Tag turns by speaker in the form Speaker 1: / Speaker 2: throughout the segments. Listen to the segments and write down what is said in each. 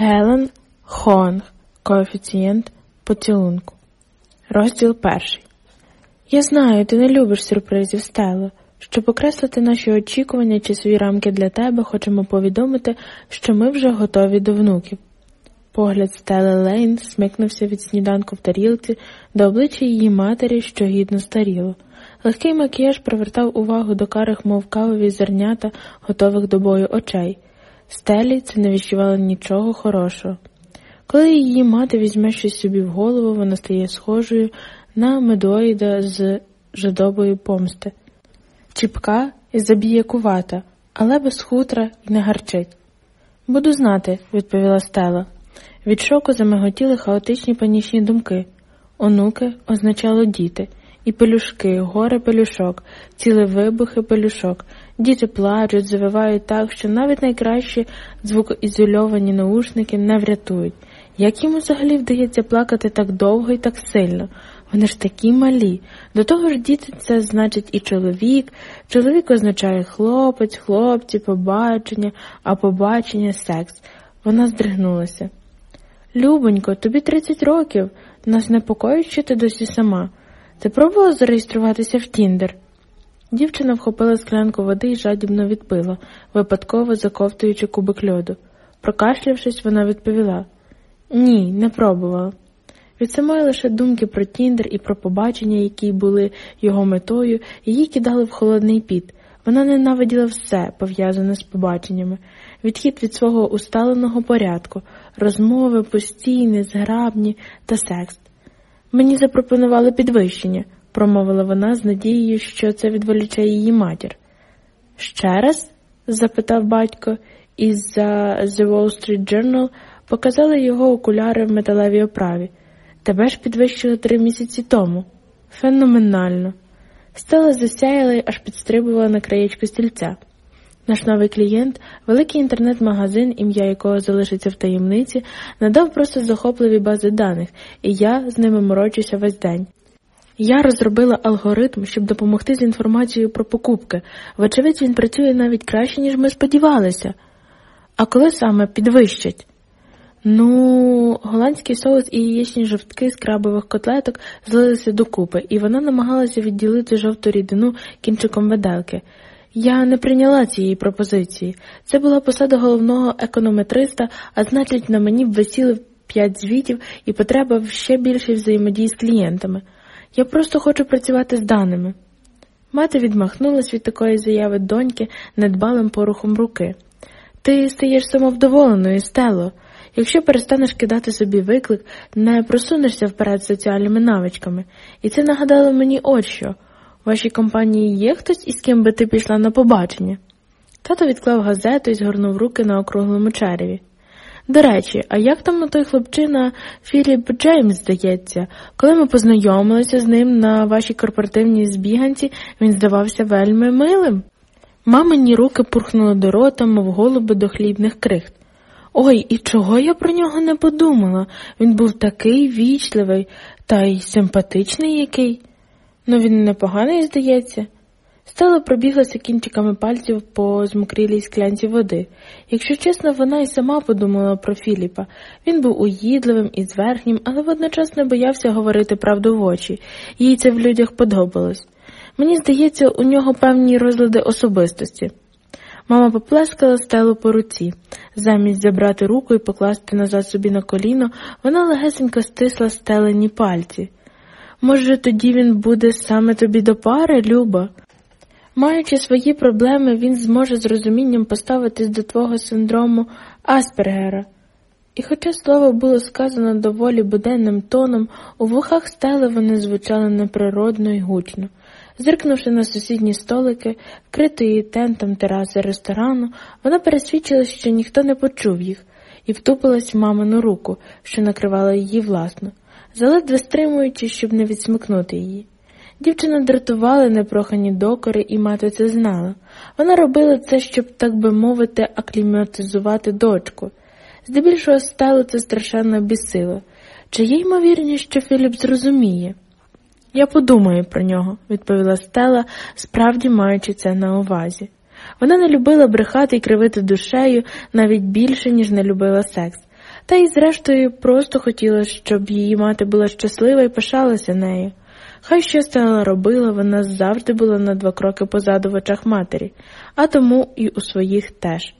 Speaker 1: Гелен Хонг. Коефіцієнт поцілунку. Розділ перший. Я знаю, ти не любиш сюрпризів, Стело. Щоб окреслити наші очікування чи свої рамки для тебе, хочемо повідомити, що ми вже готові до внуків. Погляд Стели Лейн смикнувся від сніданку в тарілці до обличчя її матері, що гідно старіло. Легкий макіяж привертав увагу до карих, мов кавові зернята, готових до бою очей. Стелі це не відчувало нічого хорошого. Коли її мати візьме щось собі в голову, вона стає схожою на медоїда з жадобою помсти. Чіпка і забіякувата, але без хутра і не гарчить. Буду знати, відповіла Стела. Від шоку замиготіли хаотичні панічні думки. Онуки означало діти, і пелюшки, горе пелюшок, ціле вибухи пелюшок. Діти плачуть, завивають так, що навіть найкращі звукоізольовані наушники не врятують. Як йому взагалі вдається плакати так довго і так сильно? Вони ж такі малі. До того ж, діти це значить і чоловік. Чоловік означає хлопець, хлопці, побачення, а побачення секс. Вона здригнулася. Любонько, тобі 30 років. Нас непокоїть, що ти досі сама. Ти пробувала зареєструватися в Тіндер? Дівчина вхопила склянку води і жадібно відпила, випадково заковтуючи кубик льоду. Прокашлявшись, вона відповіла Ні, не пробувала. Від самої лише думки про Тіндер і про побачення, які були його метою, її кидали в холодний піт. Вона ненавиділа все, пов'язане з побаченнями, відхід від свого усталеного порядку, розмови постійні, зграбні та секс. Мені запропонували підвищення, промовила вона з надією, що це відволіче її матір. Ще раз? запитав батько, і за The Wall Street Journal показали його окуляри в металевій оправі. Тебе ж підвищили три місяці тому. Феноменально. Стела засяяла й аж підстрибувала на краєчку стільця. Наш новий клієнт, великий інтернет-магазин, ім'я якого залишиться в таємниці, надав просто захопливі бази даних, і я з ними морочуся весь день. Я розробила алгоритм, щоб допомогти з інформацією про покупки. Вочевидь, він працює навіть краще, ніж ми сподівалися. А коли саме підвищать? Ну, голландський соус і яєчні жовтки з крабових котлеток злилися докупи, і вона намагалася відділити жовту рідину кінчиком виделки. Я не прийняла цієї пропозиції. Це була посада головного економетриста, а значить, на мені б висіли п'ять звітів і потреба в ще більшій взаємодії з клієнтами. Я просто хочу працювати з даними. Мати відмахнулась від такої заяви доньки недбалим порухом руки. Ти стаєш самовдоволеною, Стело. Якщо перестанеш кидати собі виклик, не просунешся вперед соціальними навичками. І це нагадало мені от що. У вашій компанії є хтось, із ким би ти пішла на побачення? Тато відклав газету і згорнув руки на округлому череві. До речі, а як там на той хлопчина Філіп Джеймс, здається, коли ми познайомилися з ним на вашій корпоративній збіганці, він здавався вельми милим. Мамині руки пурхнули до рота, мов голуби до хлібних крихт. Ой, і чого я про нього не подумала? Він був такий вічливий та й симпатичний який. Ну він непоганий, здається. Стела пробіглася кінчиками пальців по змокрілій склянці води. Якщо чесно, вона й сама подумала про Філіпа. Він був уїдливим і зверхнім, але водночас не боявся говорити правду в очі. Їй це в людях подобалось. Мені здається, у нього певні розлади особистості. Мама поплескала стелу по руці. Замість забрати руку і покласти назад собі на коліно, вона легесенько стисла стелені пальці. Може, тоді він буде саме тобі до пари, Люба? Маючи свої проблеми, він зможе з розумінням поставитись до твого синдрому Аспергера. І хоча слово було сказано доволі буденним тоном, у вухах стели вони звучали неприродно і гучно. Зиркнувши на сусідні столики, вкритої тентом тераси ресторану, вона пересвідчилась, що ніхто не почув їх, і втупилась в мамину руку, що накривала її власно, заледве стримуючи, щоб не відсмикнути її. Дівчина дратувала непрохані докори, і мати це знала. Вона робила це, щоб, так би мовити, акліматизувати дочку. Здебільшого стало це страшенно бісило. Чи є ймовірність, що Філіп зрозуміє? Я подумаю про нього, відповіла Стела, справді маючи це на увазі. Вона не любила брехати і кривити душею навіть більше, ніж не любила секс, та й, зрештою, просто хотіла, щоб її мати була щаслива і пишалася нею. Хай що стала робила, вона завжди була на два кроки позаду в очах матері, а тому і у своїх теж.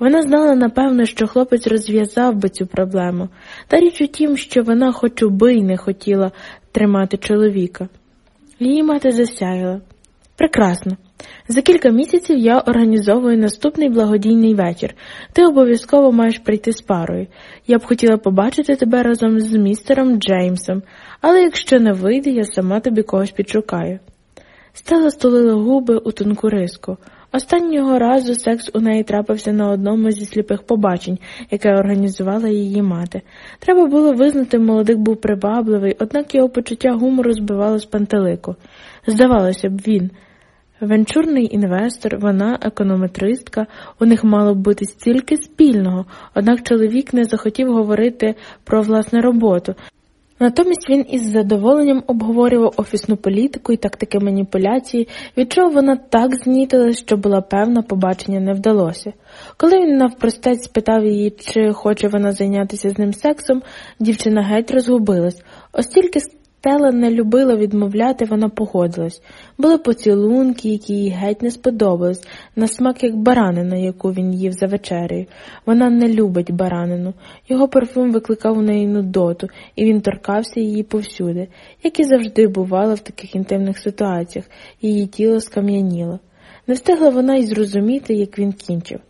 Speaker 1: Вона знала, напевно, що хлопець розв'язав би цю проблему, та річ у тім, що вона хоч уби й не хотіла тримати чоловіка. Її мати засяяла. Прекрасно. За кілька місяців я організовую наступний благодійний вечір. Ти обов'язково маєш прийти з парою. Я б хотіла побачити тебе разом з містером Джеймсом, але якщо не вийде, я сама тобі когось підшукаю. Стела стулила губи у тонку риску. Останнього разу секс у неї трапився на одному зі сліпих побачень, яке організувала її мати. Треба було визнати, молодик був привабливий, однак його почуття гумору збивало з пантелику. Здавалося б, він. Венчурний інвестор, вона економетристка, у них мало б бути стільки спільного, однак чоловік не захотів говорити про власну роботу. Натомість він із задоволенням обговорював офісну політику і тактики маніпуляції, від чого вона так знітилась, що була певна, побачення не вдалося. Коли він навпростець спитав її, чи хоче вона зайнятися з ним сексом, дівчина геть розгубилась, Остільки Стела не любила відмовляти, вона погодилась. Були поцілунки, які їй геть не сподобались, на смак як баранина, яку він їв за вечерею. Вона не любить баранину. Його парфюм викликав у неї нудоту, і він торкався її повсюди, як і завжди бувало в таких інтимних ситуаціях, її тіло скам'яніло. Не встигла вона й зрозуміти, як він кінчив.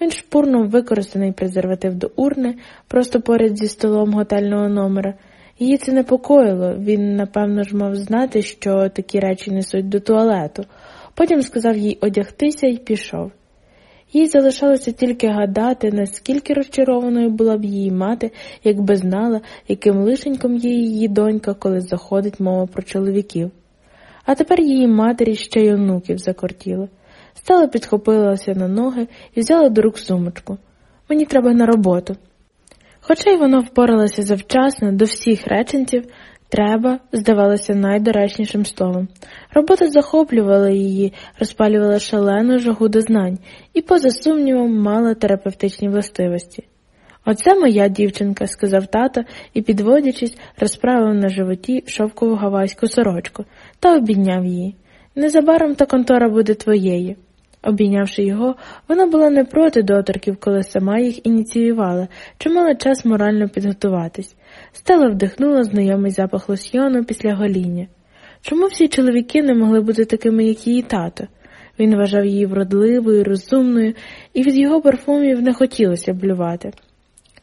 Speaker 1: Він шпурнув використаний презерватив до урни, просто поряд зі столом готельного номера. Її це непокоїло, він, напевно ж, мав знати, що такі речі несуть до туалету. Потім сказав їй одягтися і пішов. Їй залишалося тільки гадати, наскільки розчарованою була б її мати, якби знала, яким лишеньком є її донька, коли заходить мова про чоловіків. А тепер її матері ще й онуків закортіло. Стала підхопилася на ноги і взяла до рук сумочку. Мені треба на роботу. Хоча й воно впоралося завчасно до всіх реченців, треба, здавалося, найдоречнішим словом. Робота захоплювала її, розпалювала шалену жагу до знань і, поза сумнівом, мала терапевтичні властивості. Оце моя дівчинка, сказав тато і, підводячись, розправив на животі шовкову гавайську сорочку та обідняв її. Незабаром та контора буде твоєю. Обійнявши його, вона була не проти доторків, коли сама їх ініціювала, чи мала час морально підготуватись. Стела вдихнула знайомий запах лосьйону після гоління. Чому всі чоловіки не могли бути такими, як її тато? Він вважав її вродливою, розумною, і від його парфумів не хотілося блювати.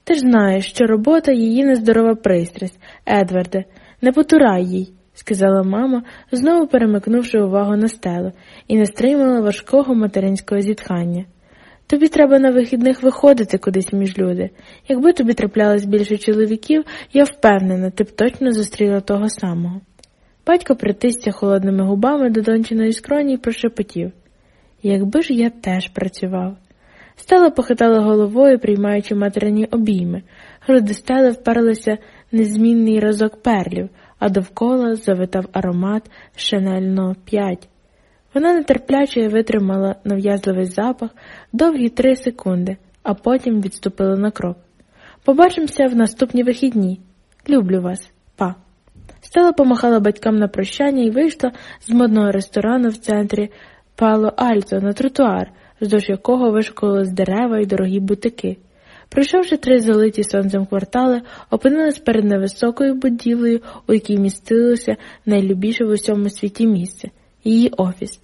Speaker 1: Ти ж знаєш, що робота її нездорова пристрасть, Едварде, не потурай їй сказала мама, знову перемикнувши увагу на стелу, і не стримала важкого материнського зітхання. Тобі треба на вихідних виходити кудись між люди. Якби тобі траплялось більше чоловіків, я впевнена, ти б точно зустріла того самого. Батько притисся холодними губами до дончиної скроні і прошепотів Якби ж я теж працював. Стела похитала головою, приймаючи материні обійми. Груди стели вперлися незмінний разок перлів, а довкола завитав аромат Шанель 5. Вона нетерпляче витримала нав'язливий запах довгі три секунди, а потім відступила на крок. Побачимося в наступні вихідні. Люблю вас, па. Стела помахала батькам на прощання і вийшла з модного ресторану в центрі Пало Альто на тротуар, вздовж якого вишколились дерева і дорогі бутики. Пройшовши три залиті сонцем квартали, опинились перед невисокою будівлею, у якій містилося найлюбіше в усьому світі місце її офіс.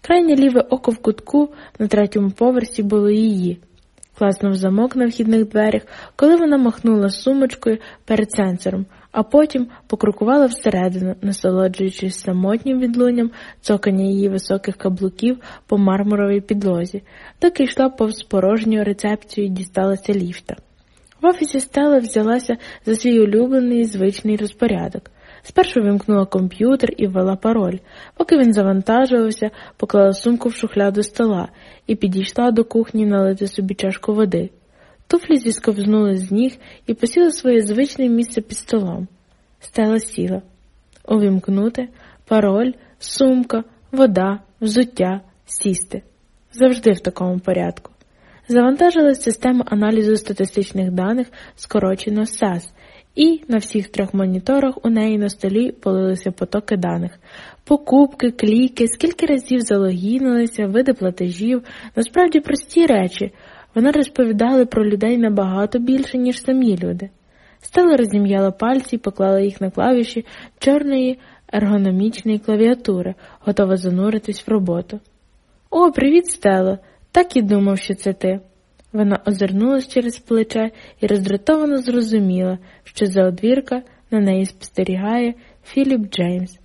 Speaker 1: Крайнє ліве око в кутку на третьому поверсі було її. Класнув замок на вхідних дверях, коли вона махнула сумочкою перед сенсором, а потім покрукувала всередину, насолоджуючись самотнім відлунням цокання її високих каблуків по мармуровій підлозі, доки йшла повз порожню рецепцію і дісталася ліфта. В офісі Стела взялася за свій улюблений звичний розпорядок. Спершу вимкнула комп'ютер і ввела пароль. Поки він завантажувався, поклала сумку в шухляду стола і підійшла до кухні налити собі чашку води. Туфлі зісковзнули з ніг і посіли своє звичне місце під столом. Стела сіла. Увімкнути, пароль, сумка, вода, взуття, сісти. Завжди в такому порядку. Завантажили систему аналізу статистичних даних, скорочено САС, і на всіх трьох моніторах у неї на столі полилися потоки даних. Покупки, кліки, скільки разів залогінилися, види платежів, насправді прості речі. Вона розповідала про людей набагато більше, ніж самі люди. Стела розім'яла пальці і поклала їх на клавіші чорної ергономічної клавіатури, готова зануритись в роботу. О, привіт, Стело! Так і думав, що це ти. Вона озирнулась через плече і роздратовано зрозуміла, що за одвірка на неї спостерігає Філіп Джеймс.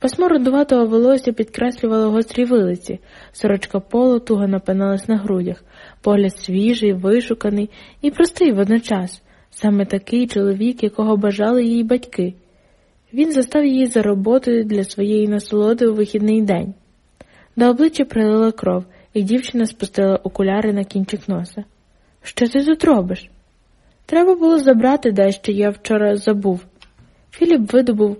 Speaker 1: Пасмо рудуватого волосся підкреслювало гострі вилиці, сорочка полу туго напиналась на грудях, погляд свіжий, вишуканий і простий водночас, саме такий чоловік, якого бажали її батьки. Він застав її за роботою для своєї насолоди у вихідний день. До обличчя прилила кров, і дівчина спустила окуляри на кінчик носа. Що ти тут робиш? Треба було забрати дещо, я вчора забув. Філіп видобув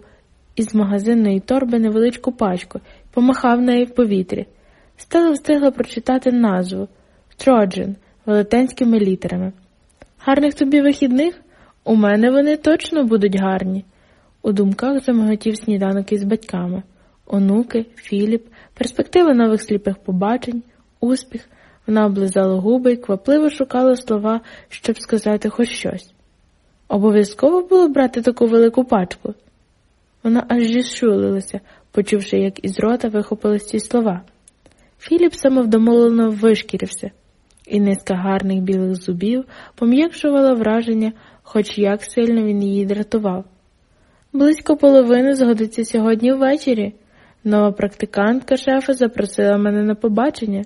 Speaker 1: із магазинної торби невеличку пачку помахав нею в повітрі. Стела встигла прочитати назву Троджен велетенськими літерами. Гарних тобі вихідних? У мене вони точно будуть гарні. У думках замиготів сніданок із батьками, онуки, Філіп, перспектива нових сліпих побачень, успіх. Вона облизала губи і квапливо шукала слова, щоб сказати хоч щось. Обов'язково було брати таку велику пачку. Вона аж зішулилася, почувши, як із рота вихопились ці слова. Філіп самовдомолено вишкірився, і низка гарних білих зубів пом'якшувала враження, хоч як сильно він її дратував. Близько половини згодиться сьогодні ввечері. Нова практикантка шефа запросила мене на побачення.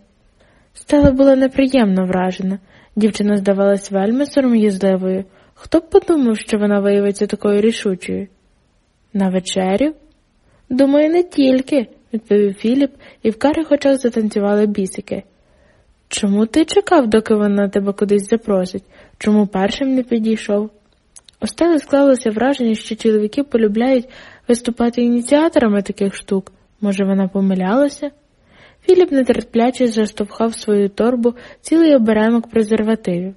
Speaker 1: Стела була неприємно вражена. Дівчина здавалась вельми сором'язливою. Хто б подумав, що вона виявиться такою рішучою? На вечерю? Думаю, не тільки, відповів Філіп, і в карих очах затанцювали бісики. Чому ти чекав, доки вона тебе кудись запросить? Чому першим не підійшов? Стели склалося враження, що чоловіки полюбляють виступати ініціаторами таких штук. Може, вона помилялася? Філіп нетерпляче заштовхав свою торбу цілий оберемок презервативів.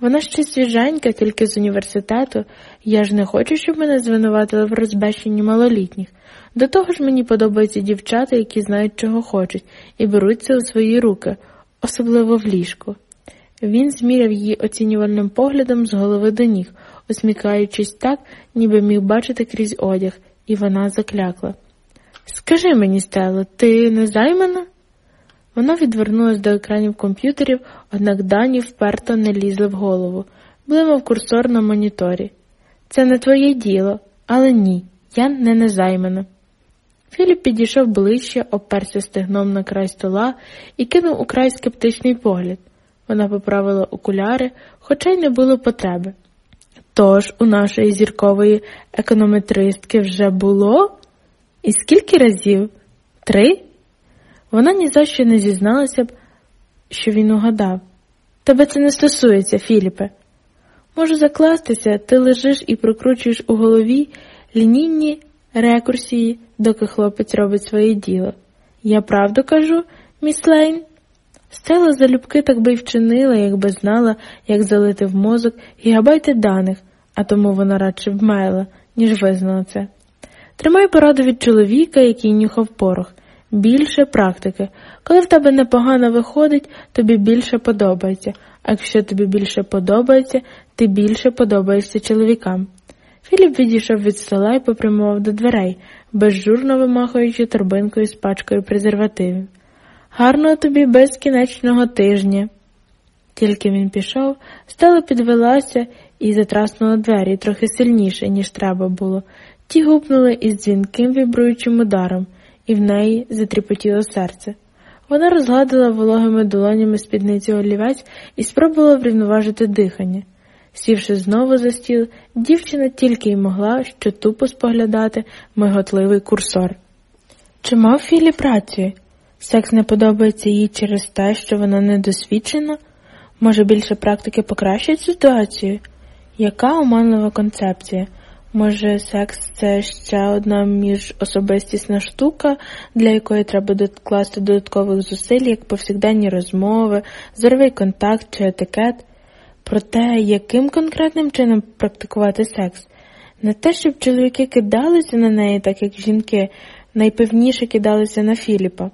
Speaker 1: Вона ще свіженька, тільки з університету, я ж не хочу, щоб мене звинуватили в розбещенні малолітніх. До того ж мені подобаються дівчата, які знають, чого хочуть, і беруться у свої руки, особливо в ліжку. Він зміряв її оцінювальним поглядом з голови до ніг, усміхаючись так, ніби міг бачити крізь одяг, і вона заклякла. Скажи мені, Стело, ти не займана? Вона відвернулась до екранів комп'ютерів, однак дані вперто не лізли в голову, блимав курсор на моніторі. Це не твоє діло, але ні, я не незаймана. Філіп підійшов ближче, оперся стегном на край стола і кинув украй скептичний погляд. Вона поправила окуляри, хоча й не було потреби. Тож у нашої зіркової економетристки вже було? І скільки разів? Три? Вона ні за що не зізналася б, що він угадав. Тебе це не стосується, Філіпе. Можу закластися, ти лежиш і прокручуєш у голові лінійні рекурсії, доки хлопець робить своє діло. Я правду кажу, міс Лейн? Стела залюбки так би й вчинила, якби знала, як залити в мозок гігабайти даних, а тому вона радше вмерла, ніж визнала це. Тримай пораду від чоловіка, який нюхав порох. Більше практики. Коли в тебе непогано виходить, тобі більше подобається, а якщо тобі більше подобається, ти більше подобаєшся чоловікам. Філіп відійшов від стола і попрямував до дверей, безжурно вимахуючи торбинкою з пачкою презервативів. Гарного тобі безкінечного тижня. Тільки він пішов, стала підвелася і затраснула двері трохи сильніше, ніж треба було. Ті гупнули із дзвінким вібруючим ударом, і в неї затріпотіло серце. Вона розгладила вологими долонями спідниці олівець і спробувала врівноважити дихання. Сівши знову за стіл, дівчина тільки й могла що тупо споглядати миготливий курсор. Чи мав Філіп рацію? Секс не подобається їй через те, що вона недосвідчена? Може, більше практики покращить ситуацію? Яка оманлива концепція? Може, секс це ще одна міжособистісна штука, для якої треба докласти додаткових зусиль, як повсякденні розмови, зоровий контакт чи етикет. Про те, яким конкретним чином практикувати секс, не те, щоб чоловіки кидалися на неї, так як жінки найпевніше кидалися на Філіпа.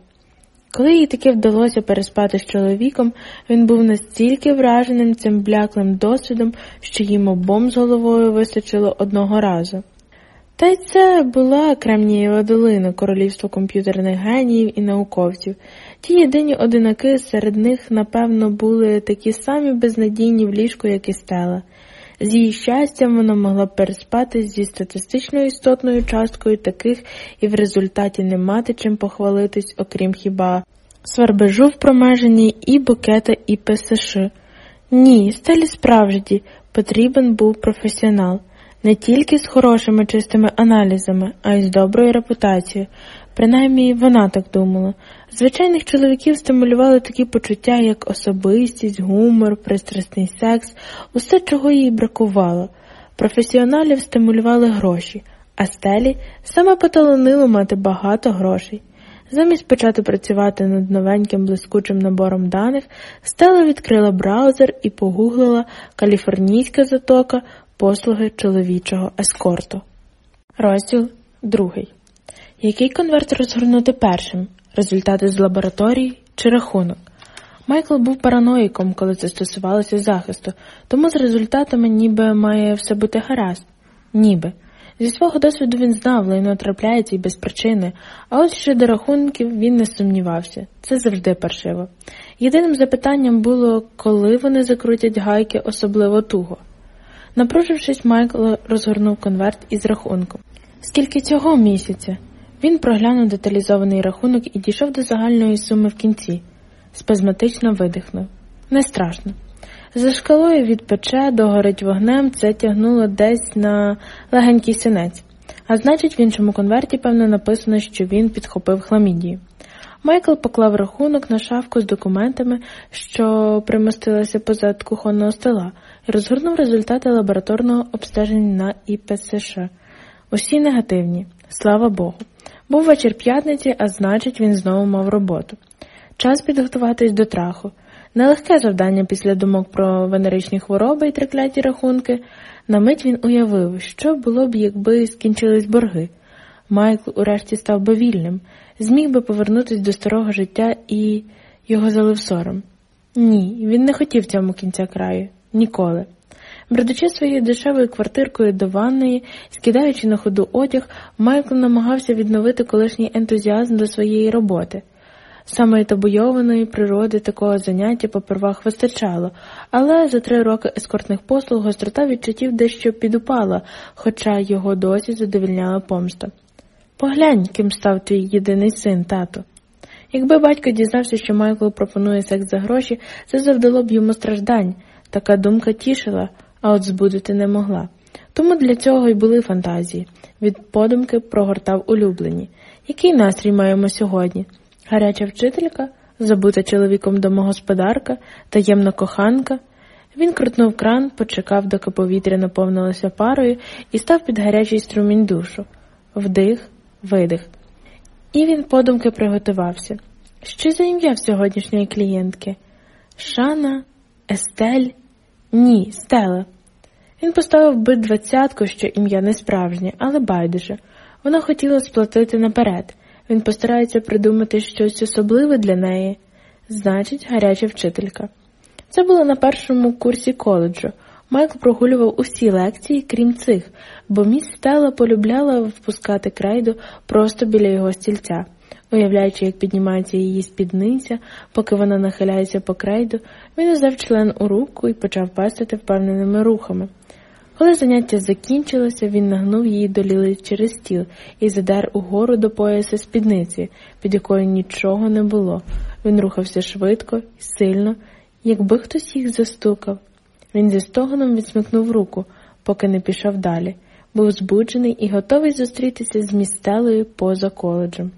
Speaker 1: Коли їй таки вдалося переспати з чоловіком, він був настільки враженим цим бляклим досвідом, що їм обом з головою вистачило одного разу. Та й це була Кремнієва долина, королівство комп'ютерних геніїв і науковців. Ті єдині одинаки серед них, напевно, були такі самі безнадійні в ліжку, як і стела. З її щастям вона могла переспати зі статистично істотною часткою таких і в результаті не мати чим похвалитись, окрім хіба свербежу в промеженні і букета, і ПСШ. Ні, стелі справді потрібен був професіонал. Не тільки з хорошими чистими аналізами, а й з доброю репутацією. Принаймні вона так думала. Звичайних чоловіків стимулювали такі почуття, як особистість, гумор, пристрасний секс, усе, чого їй бракувало. Професіоналів стимулювали гроші, а стелі саме поталонило мати багато грошей. Замість почати працювати над новеньким блискучим набором даних, Стела відкрила браузер і погуглила Каліфорнійська затока послуги чоловічого ескорту. Розділ другий. Який конверт розгорнути першим? Результати з лабораторії чи рахунок? Майкл був параноїком, коли це стосувалося захисту, тому з результатами ніби має все бути гаразд. Ніби. Зі свого досвіду він знав, лайно трапляється і без причини, а от щодо рахунків він не сумнівався. Це завжди паршиво. Єдиним запитанням було, коли вони закрутять гайки особливо туго. Напружившись, Майкл розгорнув конверт із рахунком. Скільки цього місяця? Він проглянув деталізований рахунок і дійшов до загальної суми в кінці. Спазматично видихнув. Не страшно. За шкалою від пече до горить вогнем це тягнуло десь на легенький синець, а значить, в іншому конверті, певно, написано, що він підхопив хламідію. Майкл поклав рахунок на шафку з документами, що примостилася позад кухонного стола, і розгорнув результати лабораторного обстеження на ІПСШ. Усі негативні, слава Богу. Був вечір п'ятниці, а значить, він знову мав роботу. Час підготуватись до траху. Нелегке завдання після думок про венеричні хвороби і трикляті рахунки. На мить він уявив, що було б, якби скінчились борги. Майкл урешті став би вільним, зміг би повернутися до старого життя і його залив сором. Ні, він не хотів цьому кінця краю ніколи. Бредучи своєю дешевою квартиркою до ванної, скидаючи на ходу одяг, Майкл намагався відновити колишній ентузіазм до своєї роботи. Самої табуйованої природи такого заняття попервах вистачало, але за три роки ескортних послуг гострота відчуттів дещо підупала, хоча його досі задовільняла помста. Поглянь, ким став твій єдиний син, тато. Якби батько дізнався, що Майкл пропонує секс за гроші, це завдало б йому страждань. Така думка тішила, а от збудити не могла. Тому для цього й були фантазії. Від подумки прогортав улюблені. Який настрій маємо сьогодні? Гаряча вчителька, забута чоловіком домогосподарка, таємна коханка. Він крутнув кран, почекав, доки повітря наповнилося парою, і став під гарячий струмінь душу. Вдих, видих. І він подумки приготувався. Що за ім'я сьогоднішньої клієнтки? Шана, Естель? Ні, Стела. Він поставив би двадцятку, що ім'я не справжнє, але байдуже. Вона хотіла сплатити наперед. Він постарається придумати щось особливе для неї, значить, гаряча вчителька. Це було на першому курсі коледжу. Майкл прогулював усі лекції, крім цих, бо міс Стелла полюбляла впускати крейду просто біля його стільця, уявляючи, як піднімається її спідниця, поки вона нахиляється по крейду, він узяв член у руку і почав пестити впевненими рухами. Коли заняття закінчилося, він нагнув її до ліли через стіл і задер угору до пояса спідниці, під якою нічого не було. Він рухався швидко і сильно, якби хтось їх застукав. Він зі стогоном відсмикнув руку, поки не пішов далі. Був збуджений і готовий зустрітися з містелею поза коледжем.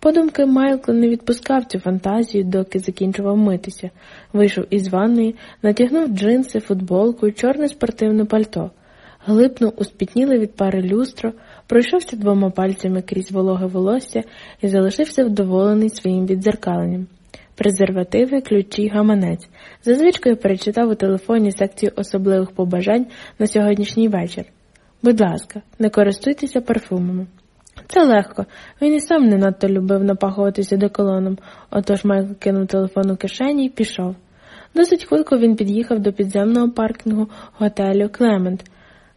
Speaker 1: Подумки Майкл не відпускав цю фантазію, доки закінчував митися, вийшов із ванної, натягнув джинси, футболку і чорне спортивне пальто. глипнув у спітніле від пари люстро, пройшовся двома пальцями крізь вологе волосся і залишився вдоволений своїм відзеркаленням. Презервативи, ключі, гаманець. За звичкою перечитав у телефоні секцію особливих побажань на сьогоднішній вечір. Будь ласка, не користуйтеся парфумами. Це легко, він і сам не надто любив напахуватися деколоном, отож Майкл кинув телефон у кишені і пішов. Досить хвилько він під'їхав до підземного паркінгу готелю Клемент.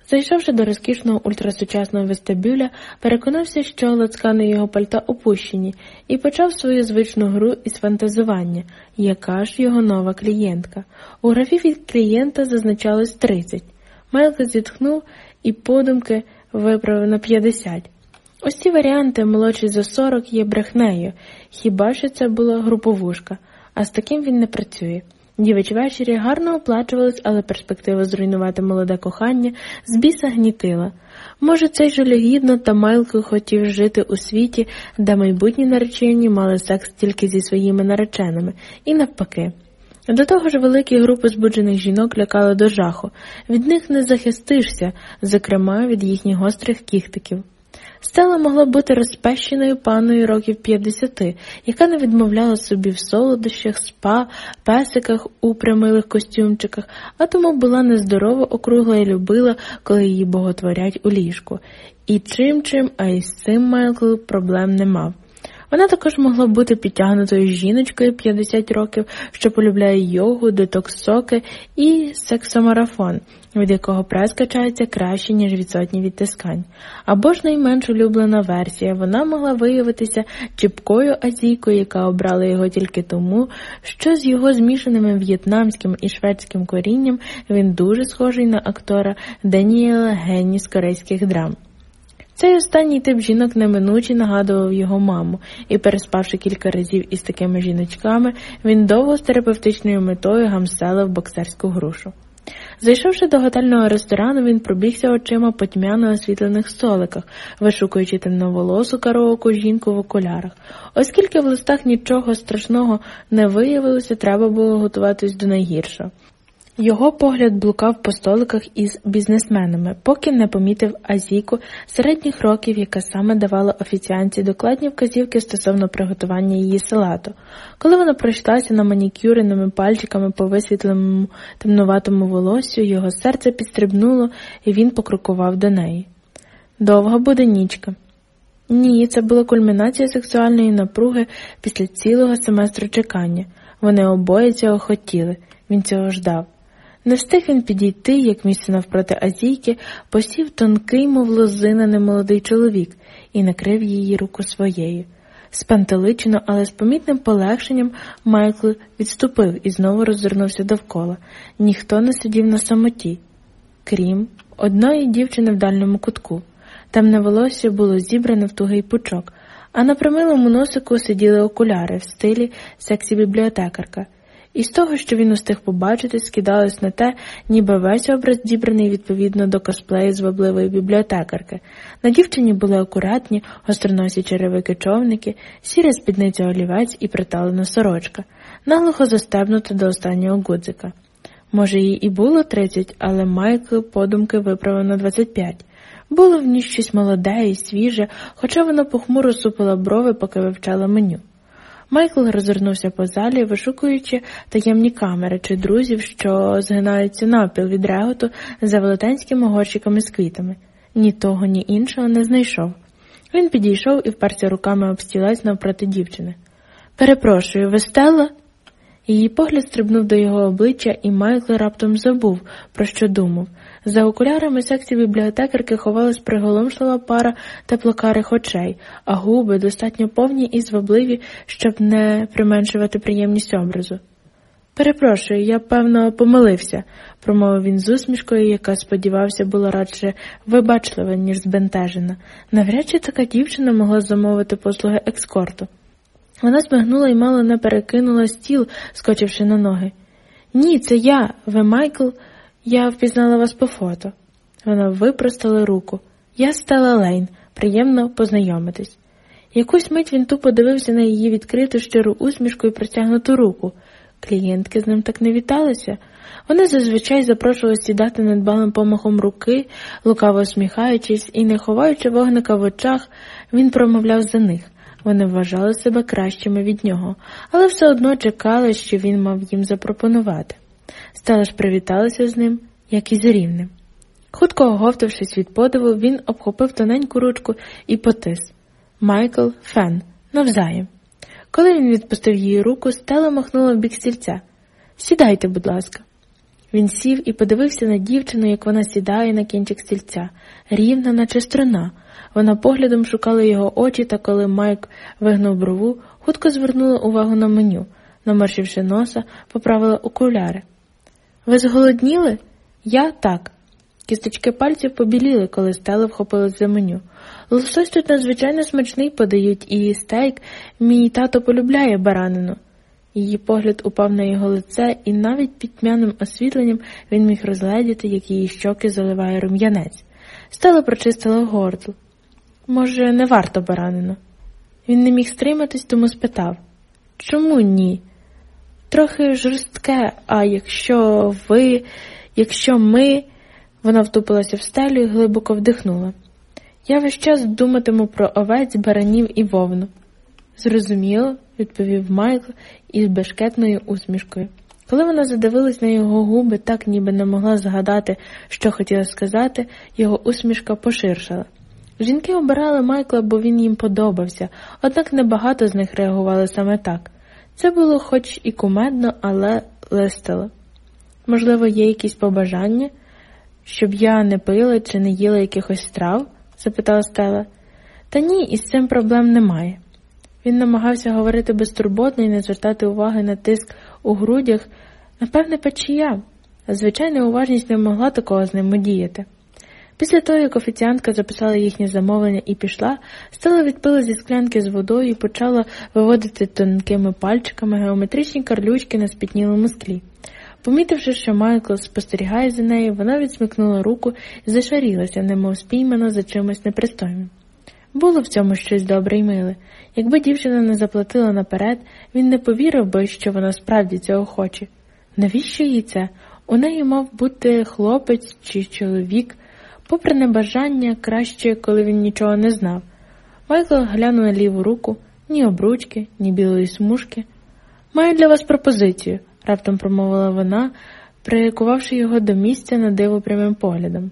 Speaker 1: Зайшовши до розкішного ультрасучасного вестибюля, переконався, що лацкани його пальта опущені, і почав свою звичну гру із фантазування, яка ж його нова клієнтка. У графі від клієнта зазначалось 30. Майкл зітхнув і подумки виправив на 50. Ці варіанти молодші за 40 є брехнею, хіба що це була груповушка, а з таким він не працює. Дівич ввечері гарно оплачувались, але перспектива зруйнувати молоде кохання з біса гнітила. Може, цей жалюгідно та Майлко хотів жити у світі, де майбутні наречені мали секс тільки зі своїми нареченими, і навпаки. До того ж, великі групи збуджених жінок лякали до жаху, від них не захистишся, зокрема від їхніх гострих кіхтиків. Стела могла бути розпещеною паною років 50, яка не відмовляла собі в солодощах, спа, песиках у примилих костюмчиках, а тому була нездорова, округла і любила, коли її боготворять у ліжку. І чим чим, а й з цим Майкл проблем не мав. Вона також могла бути підтягнутою жіночкою 50 років, що полюбляє йогу, детокс-соки і сексомарафон, від якого прес качається краще, ніж від сотні відтискань. Або ж найменш улюблена версія, вона могла виявитися чіпкою азійкою, яка обрала його тільки тому, що з його змішаними в'єтнамським і шведським корінням він дуже схожий на актора Даніела Генні з корейських драм. Цей останній тип жінок неминуче нагадував його маму, і, переспавши кілька разів із такими жіночками, він довго з терапевтичною метою гамселив боксерську грушу. Зайшовши до готельного ресторану, він пробігся очима по тьмяно освітлених столиках, вишукуючи темноволосу караоку жінку в окулярах. Оскільки в листах нічого страшного не виявилося, треба було готуватись до найгіршого. Його погляд блукав по столиках із бізнесменами, поки не помітив Азіку середніх років, яка саме давала офіціанці докладні вказівки стосовно приготування її салату. Коли вона пройшлася на манікюреними пальчиками по висвітленому темнуватому волоссю, його серце підстрибнуло, і він покрокував до неї. Довга буде нічка. Ні, це була кульмінація сексуальної напруги після цілого семестру чекання. Вони обоє цього хотіли, він цього ждав. Не встиг він підійти, як місце навпроти Азійки, посів тонкий, мов лозина, немолодий чоловік, і накрив її руку своєю. Спантеличено, але з помітним полегшенням Майкл відступив і знову роззирнувся довкола. Ніхто не сидів на самоті, крім одної дівчини в дальньому кутку. Темне волосся було зібране в тугий пучок, а на примилому носику сиділи окуляри в стилі сексі бібліотекарка. І з того, що він устиг побачити, скидалось на те, ніби весь образ дібраний відповідно до косплею звабливої бібліотекарки. На дівчині були акуратні, гостроносі черевики човники, сіра спідниця олівець і приталена сорочка, наглухо застебнута до останнього гудзика. Може, їй і було тридцять, але Майкл подумки виправив на двадцять п'ять. Було в ній щось молоде і свіже, хоча вона похмуро супила брови, поки вивчала меню. Майкл розвернувся по залі, вишукуючи таємні камери чи друзів, що згинаються навпіл від реготу за велетенськими горщиками з квітами. Ні того, ні іншого не знайшов. Він підійшов і вперся руками об стілець навпроти дівчини. Перепрошую, ви Стелла?» Її погляд стрибнув до його обличчя, і Майкл раптом забув, про що думав. За окулярами секції бібліотекарки ховалась приголомшлива пара теплокарих очей, а губи достатньо повні і звабливі, щоб не применшувати приємність образу. Перепрошую, я, певно, помилився, промовив він з усмішкою, яка, сподівався, була радше вибачлива, ніж збентежена. Навряд чи така дівчина могла замовити послуги екскорту. Вона змигнула і мало не перекинула стіл, скочивши на ноги. Ні, це я, ви Майкл. Я впізнала вас по фото. Вона випростала руку. Я стала Лейн, приємно познайомитись. Якусь мить він тупо дивився на її відкриту щиру усмішку і простягнуту руку. Клієнтки з ним так не віталися. Вони зазвичай запрошували сідати недбалим помахом руки, лукаво усміхаючись і не ховаючи вогника в очах, він промовляв за них. Вони вважали себе кращими від нього, але все одно чекали, що він мав їм запропонувати. Стала ж привіталася з ним, як і з рівним. Хутко оговтавшись від подиву, він обхопив тоненьку ручку і потис Майкл Фен, навзаєм. Коли він відпустив її руку, стела махнула в бік стільця. Сідайте, будь ласка. Він сів і подивився на дівчину, як вона сідає на кінчик стільця, рівна, наче струна. Вона поглядом шукала його очі, та коли Майк вигнув брову, хутко звернула увагу на меню, наморщивши носа, поправила окуляри. Ви зголодніли? Я так. Кісточки пальців побіліли, коли стела вхопилась за меню. Лосось тут надзвичайно смачний подають, і стейк мій тато полюбляє баранину. Її погляд упав на його лице, і навіть під тьмяним освітленням він міг розгледіти, як її щоки заливає рум'янець. Стела прочистила горло. Може, не варто баранину? Він не міг стриматись, тому спитав Чому ні? Трохи жорстке, а якщо ви, якщо ми. Вона втупилася в стелю і глибоко вдихнула. Я весь час думатиму про овець, баранів і вовну. Зрозуміло, відповів Майкл із бешкетною усмішкою. Коли вона задивилась на його губи, так ніби не могла згадати, що хотіла сказати, його усмішка поширшала. Жінки обирали Майкла, бо він їм подобався, однак небагато з них реагували саме так. Це було хоч і кумедно, але листило. Можливо, є якісь побажання, щоб я не пила чи не їла якихось страв? запитала Стела. Та ні, із цим проблем немає. Він намагався говорити безтурботно і не звертати уваги на тиск у грудях, напевне, печія. Звичайна уважність не могла такого з ним діяти. Після того, як офіціантка записала їхнє замовлення і пішла, стала відпила зі склянки з водою і почала виводити тонкими пальчиками геометричні карлючки на спітнілому склі. Помітивши, що Майкл спостерігає за нею, вона відсмикнула руку і зашарілася, немов спіймана за чимось непристойним. Було в цьому щось добре й миле. Якби дівчина не заплатила наперед, він не повірив би, що вона справді цього хоче. Навіщо їй це? У неї мав бути хлопець чи чоловік, попри небажання, краще, коли він нічого не знав. Майкл глянув на ліву руку, ні обручки, ні білої смужки. Маю для вас пропозицію раптом промовила вона, прикувавши його до місця на диво прямим поглядом.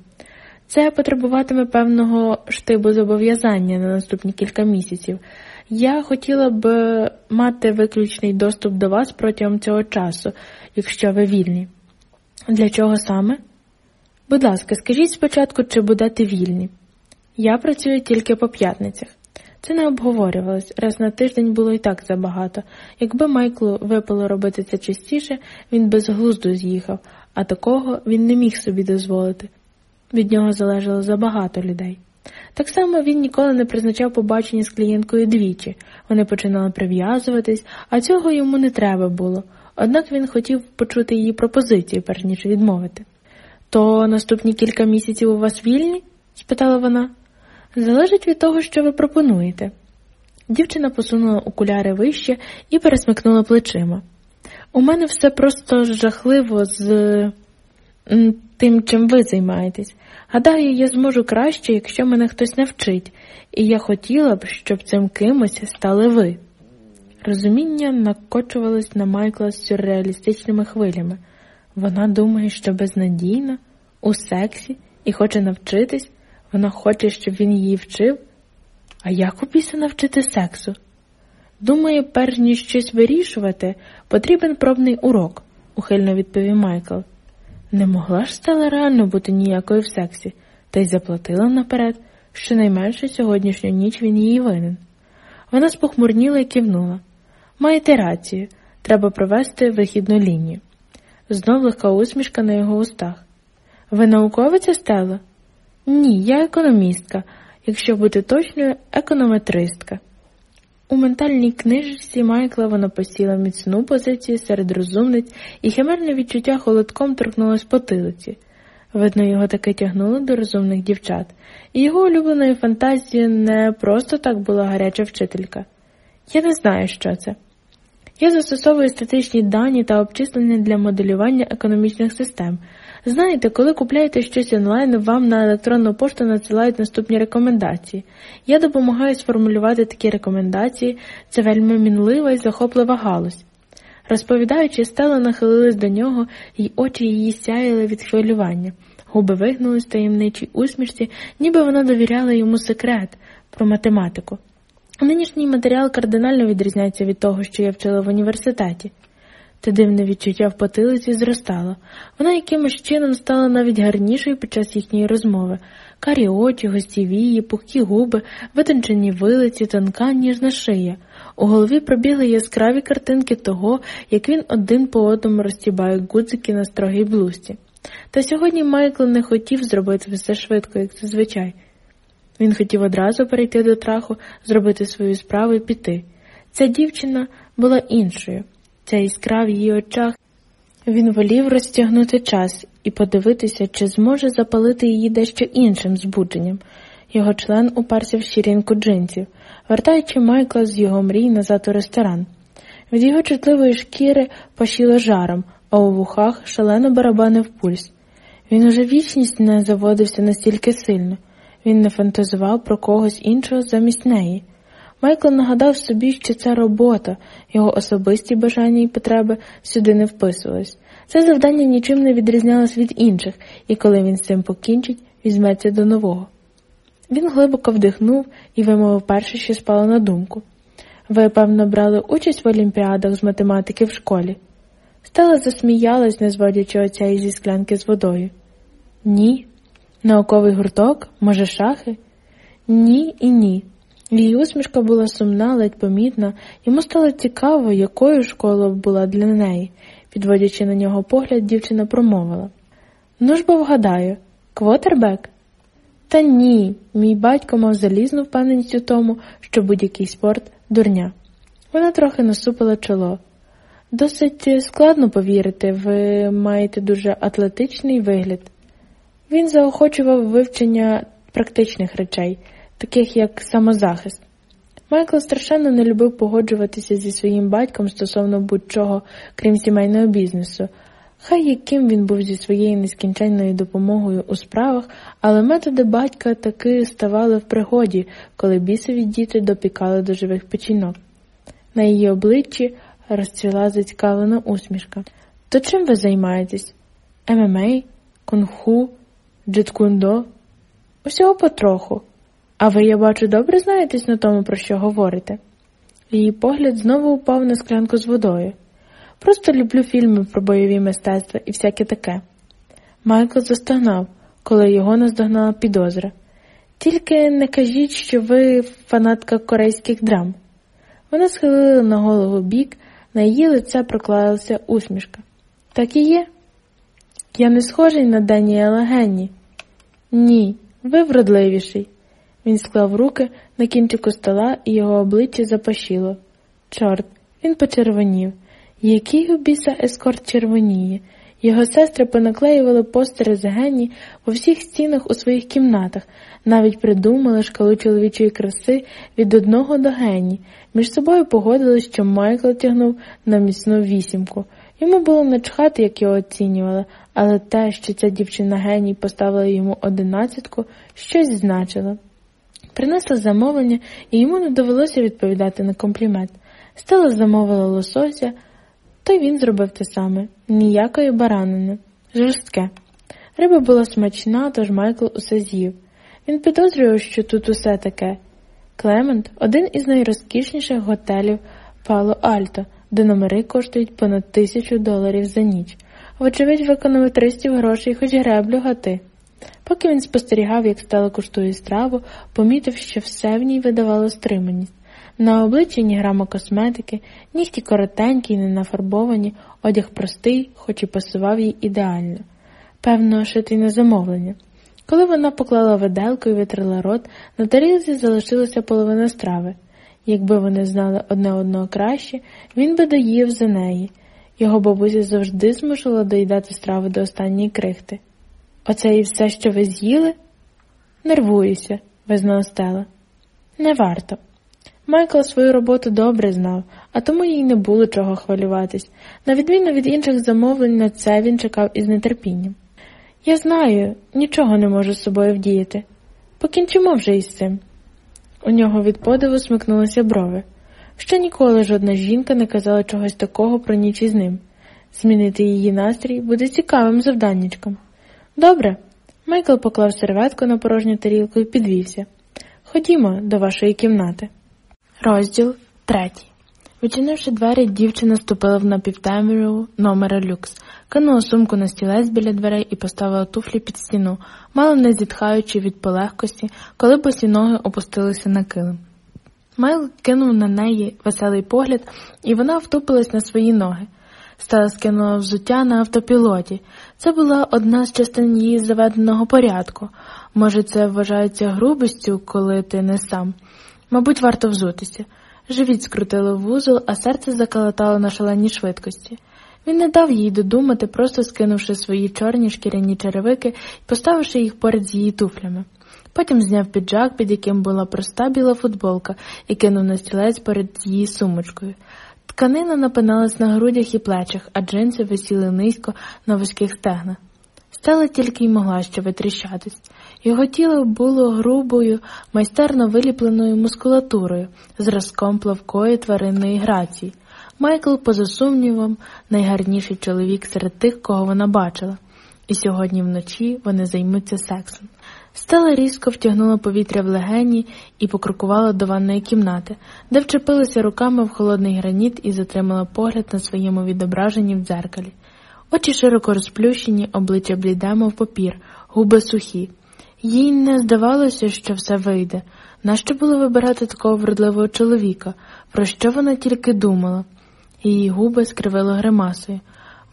Speaker 1: Це потребуватиме певного штибу зобов'язання на наступні кілька місяців. Я хотіла б мати виключний доступ до вас протягом цього часу, якщо ви вільні. Для чого саме? Будь ласка, скажіть спочатку, чи будете вільні. Я працюю тільки по п'ятницях. Це не обговорювалось, раз на тиждень було і так забагато. Якби Майклу випало робити це частіше, він безглуздо з'їхав, а такого він не міг собі дозволити. Від нього залежало забагато людей. Так само він ніколи не призначав побачення з клієнткою двічі, вони починали прив'язуватись, а цього йому не треба було, однак він хотів почути її пропозицію, перш ніж відмовити. То наступні кілька місяців у вас вільні? спитала вона. Залежить від того, що ви пропонуєте. Дівчина посунула окуляри вище і пересмикнула плечима. У мене все просто жахливо з тим, чим ви займаєтесь. Гадаю, я зможу краще, якщо мене хтось навчить, і я хотіла б, щоб цим кимось стали ви. Розуміння накочувалось на Майкла з сюрреалістичними хвилями. Вона думає, що безнадійна, у сексі і хоче навчитись. Вона хоче, щоб він її вчив. А як у навчити сексу? Думаю, перш ніж щось вирішувати, потрібен пробний урок, ухильно відповів Майкл. Не могла ж стала реально бути ніякою в сексі, та й заплатила наперед, щонайменше сьогоднішню ніч він її винен. Вона спохмурніла і кивнула. Маєте рацію, треба провести вихідну лінію. Знов легка усмішка на його устах. Ви науковиця стела? Ні, я економістка, якщо бути точною, економетристка. У ментальній книжці Майкла вона посіла міцну позицію серед розумниць, і химерне відчуття холодком торкнулось потилиці. Видно, його таки тягнуло до розумних дівчат, і його улюбленою фантазією не просто так була гаряча вчителька. Я не знаю, що це. Я застосовую статичні дані та обчислення для моделювання економічних систем. Знаєте, коли купляєте щось онлайн, вам на електронну пошту надсилають наступні рекомендації. Я допомагаю сформулювати такі рекомендації, це вельми мінлива і захоплива галузь. Розповідаючи, Стела нахилилась до нього, і очі її сяяли від хвилювання. Губи вигнулись таємничій усмішці, ніби вона довіряла йому секрет про математику. Нинішній матеріал кардинально відрізняється від того, що я вчила в університеті. Те дивне відчуття в потилиці зростало. Вона якимось чином стала навіть гарнішою під час їхньої розмови. Карі очі, гостєвії, пухкі губи, витончені вилиці, тонка ніжна шия. У голові пробігли яскраві картинки того, як він один по одному розтібає гудзики на строгій блузці. Та сьогодні Майкл не хотів зробити все швидко, як зазвичай. Він хотів одразу перейти до траху, зробити свою справу і піти. Ця дівчина була іншою, ця іскра в її очах. Він волів розтягнути час і подивитися, чи зможе запалити її дещо іншим збудженням. Його член уперся в щірінку джинсів, вертаючи Майкла з його мрій назад у ресторан. Від його чутливої шкіри пашіло жаром, а у вухах шалено барабанив пульс. Він уже вічність не заводився настільки сильно. Він не фантазував про когось іншого замість неї. Майкл нагадав собі, що це робота, його особисті бажання і потреби сюди не вписувались. Це завдання нічим не відрізнялось від інших, і коли він з цим покінчить, візьметься до нового. Він глибоко вдихнув і вимовив перше, що спало на думку. Ви, певно, брали участь в олімпіадах з математики в школі. Стела засміялась, не зводячи оця із зі склянки з водою. Ні. Науковий гурток? Може, шахи? Ні і ні. Її усмішка була сумна, ледь помітна, йому стало цікаво, якою школа була для неї. Підводячи на нього погляд, дівчина промовила Ну ж бо вгадаю, квотербек? Та ні, мій батько мав залізну впевненість у тому, що будь-який спорт дурня. Вона трохи насупила чоло. Досить складно повірити, ви маєте дуже атлетичний вигляд. Він заохочував вивчення практичних речей, таких як самозахист. Майкл страшенно не любив погоджуватися зі своїм батьком стосовно будь-чого, крім сімейного бізнесу. Хай яким він був зі своєю нескінченною допомогою у справах, але методи батька таки ставали в пригоді, коли бісові діти допікали до живих печінок. На її обличчі розцвіла зацікавлена усмішка. То чим ви займаєтесь? ММА, кунг-фу, джиткундо? Усього потроху. А ви, я бачу, добре знаєтесь на тому, про що говорите? Її погляд знову упав на склянку з водою. Просто люблю фільми про бойові мистецтва і всяке таке. Майкл застогнав, коли його наздогнала підозра. Тільки не кажіть, що ви фанатка корейських драм. Вона схилила на голову бік, на її лице проклалася усмішка. Так і є. Я не схожий на Даніела Генні. Ні, ви вродливіший. Він склав руки на кінчику стола і його обличчя запашіло. Чорт, він почервонів. Який у біса ескорт червоніє. Його сестри понаклеювали постери з Генні по всіх стінах у своїх кімнатах, навіть придумали шкалу чоловічої краси від одного до Генні. Між собою погодились, що Майкл тягнув на міцну вісімку. Йому було начхати, як його оцінювали, але те, що ця дівчина геній поставила йому одинадцятку, щось значило. Принесла замовлення, і йому не довелося відповідати на комплімент. Стела замовила лосося, то й він зробив те саме ніякої баранини, жорстке. Риба була смачна, тож Майкл усе з'їв. Він підозрював, що тут усе таке. Клемент один із найрозкішніших готелів Пало Альто, де номери коштують понад тисячу доларів за ніч. Вочевидь, виконав 300 грошей, хоч греблю гати. Поки він спостерігав, як стало куштує страву, помітив, що все в ній видавало стриманість. На обличчі ні грама косметики, нігті коротенькі й не нафарбовані, одяг простий, хоч і пасував їй ідеально. Певно, шитий на замовлення. Коли вона поклала виделку і витрила рот, на тарілці залишилася половина страви. Якби вони знали одне одного краще, він би доїв за неї. Його бабуся завжди змушувала доїдати страву до останньої крихти. Оце і все, що ви з'їли? Нервуюся, визнала Стела. Не варто. Майкл свою роботу добре знав, а тому їй не було чого хвилюватись. На відміну від інших замовлень, на це він чекав із нетерпінням. Я знаю, нічого не можу з собою вдіяти. Покінчимо вже із цим. У нього від подиву смикнулися брови. Ще ніколи жодна жінка не казала чогось такого про ніч із ним. Змінити її настрій буде цікавим завданнячком. Добре. Майкл поклав серветку на порожню тарілку і підвівся. Ходімо до вашої кімнати. Розділ третій. Відчинивши двері, дівчина ступила в напівтемряву номера люкс, кинула сумку на стілець біля дверей і поставила туфлі під стіну, мало не зітхаючи від полегкості, коли босі ноги опустилися на килим. Майл кинув на неї веселий погляд, і вона втупилась на свої ноги. Стала скинула взуття на автопілоті. Це була одна з частин її заведеного порядку. Може, це вважається грубістю, коли ти не сам. Мабуть, варто взутися. Живіт скрутило вузол, а серце заколотало на шаленій швидкості. Він не дав їй додумати, просто скинувши свої чорні шкіряні черевики і поставивши їх поряд з її туфлями. Потім зняв піджак, під яким була проста біла футболка, і кинув на стілець перед її сумочкою. Тканина напиналась на грудях і плечах, а джинси висіли низько на вузьких стегнах. Стела тільки й могла ще витріщатись. Його тіло було грубою, майстерно виліпленою мускулатурою, зразком плавкої тваринної грації. Майкл, поза сумнівом, найгарніший чоловік серед тих, кого вона бачила, і сьогодні вночі вони займуться сексом. Стела різко втягнула повітря в легені і покрокувала до ванної кімнати, де вчепилася руками в холодний граніт і затримала погляд на своєму відображенні в дзеркалі. Очі широко розплющені, обличчя бліде, мов папір, губи сухі. Їй не здавалося, що все вийде. Нащо було вибирати такого вродливого чоловіка? Про що вона тільки думала? Її губи скривило гримасою.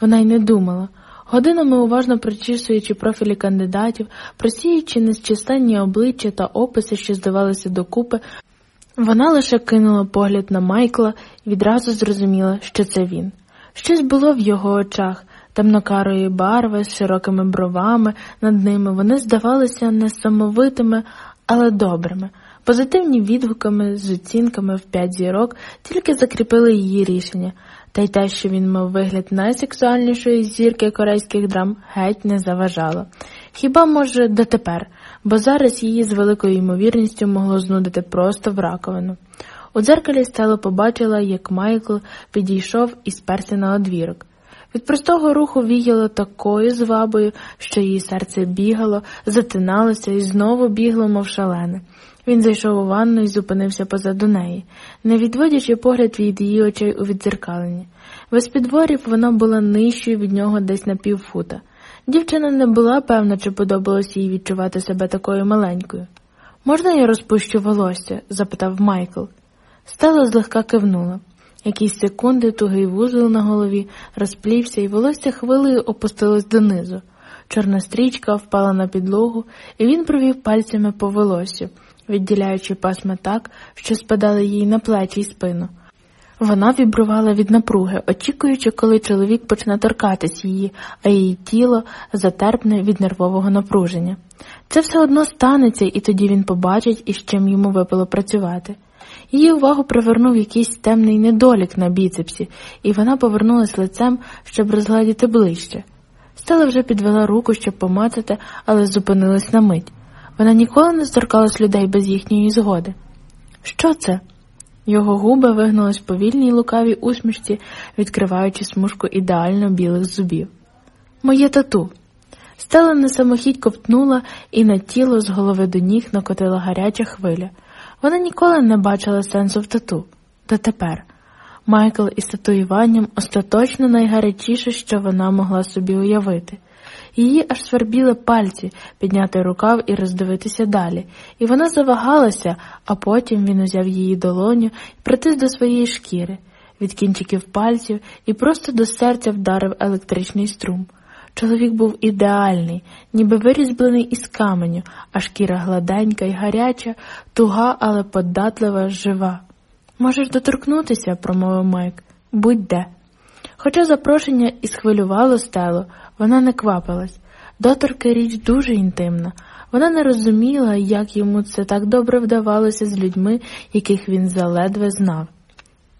Speaker 1: Вона й не думала. Годинами уважно прочісуючи профілі кандидатів, просіючи незчисленні обличчя та описи, що здавалися докупи, вона лише кинула погляд на Майкла і відразу зрозуміла, що це він. Щось було в його очах, темнокарої барви з широкими бровами над ними вони здавалися несамовитими, але добрими. Позитивні відгуками з оцінками в п'ять зірок тільки закріпили її рішення, та й те, що він мав вигляд найсексуальнішої зірки корейських драм, геть не заважало. Хіба, може, дотепер, бо зараз її з великою ймовірністю могло знудити просто в раковину. У дзеркалі стело побачила, як Майкл підійшов і сперся на одвірок. Від простого руху віяло такою звабою, що її серце бігало, затиналося і знову бігло, мов шалене. Він зайшов у ванну і зупинився позаду неї, не відводячи погляд від її очей у віддзеркаленні. Без підворів вона була нижчою від нього десь на півфута. Дівчина не була певна, чи подобалось їй відчувати себе такою маленькою. Можна я розпущу волосся? запитав Майкл. Стала злегка кивнула. Якісь секунди тугий вузол на голові розплівся, і волосся хвилею опустилось донизу. Чорна стрічка впала на підлогу, і він провів пальцями по волосю, відділяючи пасма так, що спадали їй на плечі й спину. Вона вібрувала від напруги, очікуючи, коли чоловік почне торкатись її, а її тіло затерпне від нервового напруження. Це все одно станеться, і тоді він побачить, із чим йому випало працювати. Її увагу привернув якийсь темний недолік на біцепсі, і вона повернулась лицем, щоб розгладіти ближче. Стела вже підвела руку, щоб помацати, але зупинилась на мить. Вона ніколи не зторкалась людей без їхньої згоди. Що це? Його губи вигнулись в повільній лукавій усмішці, відкриваючи смужку ідеально білих зубів. Моє тату. Стела на самохідь ковтнула, і на тіло з голови до ніг накотила гаряча хвиля. Вона ніколи не бачила сенсу в тату. Дотепер. Майкл із татуюванням остаточно найгарячіше, що вона могла собі уявити. Її аж свербіли пальці підняти рукав і роздивитися далі, і вона завагалася, а потім він узяв її долоню і притис до своєї шкіри, від кінчиків пальців і просто до серця вдарив електричний струм. Чоловік був ідеальний, ніби вирізблений із каменю, а шкіра гладенька й гаряча, туга, але податлива, жива. Можеш доторкнутися, промовив Майк, будь де. Хоча запрошення і схвилювало стело, вона не квапилась. Доторки річ дуже інтимна. Вона не розуміла, як йому це так добре вдавалося з людьми, яких він заледве знав.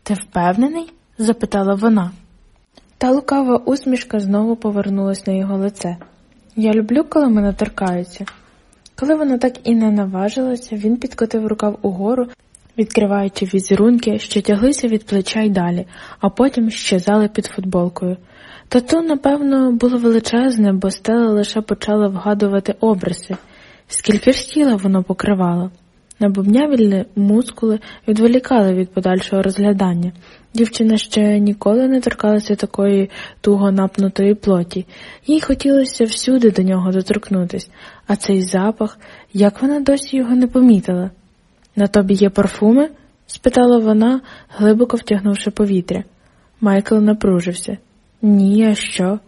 Speaker 1: Ти впевнений? запитала вона. Та лукава усмішка знову повернулась на його лице. Я люблю, коли мене торкаються. Коли вона так і не наважилася, він підкотив рукав угору, відкриваючи візерунки, що тяглися від плеча й далі, а потім щезали під футболкою. Тату, напевно, було величезне, бо стела лише почала вгадувати обриси, скільки ж тіла воно покривало. Набубнявільні мускули відволікали від подальшого розглядання. Дівчина ще ніколи не торкалася такої туго напнутої плоті, їй хотілося всюди до нього доторкнутись, а цей запах, як вона досі його не помітила. На тобі є парфуми? спитала вона, глибоко втягнувши повітря. Майкл напружився. Ні, а що?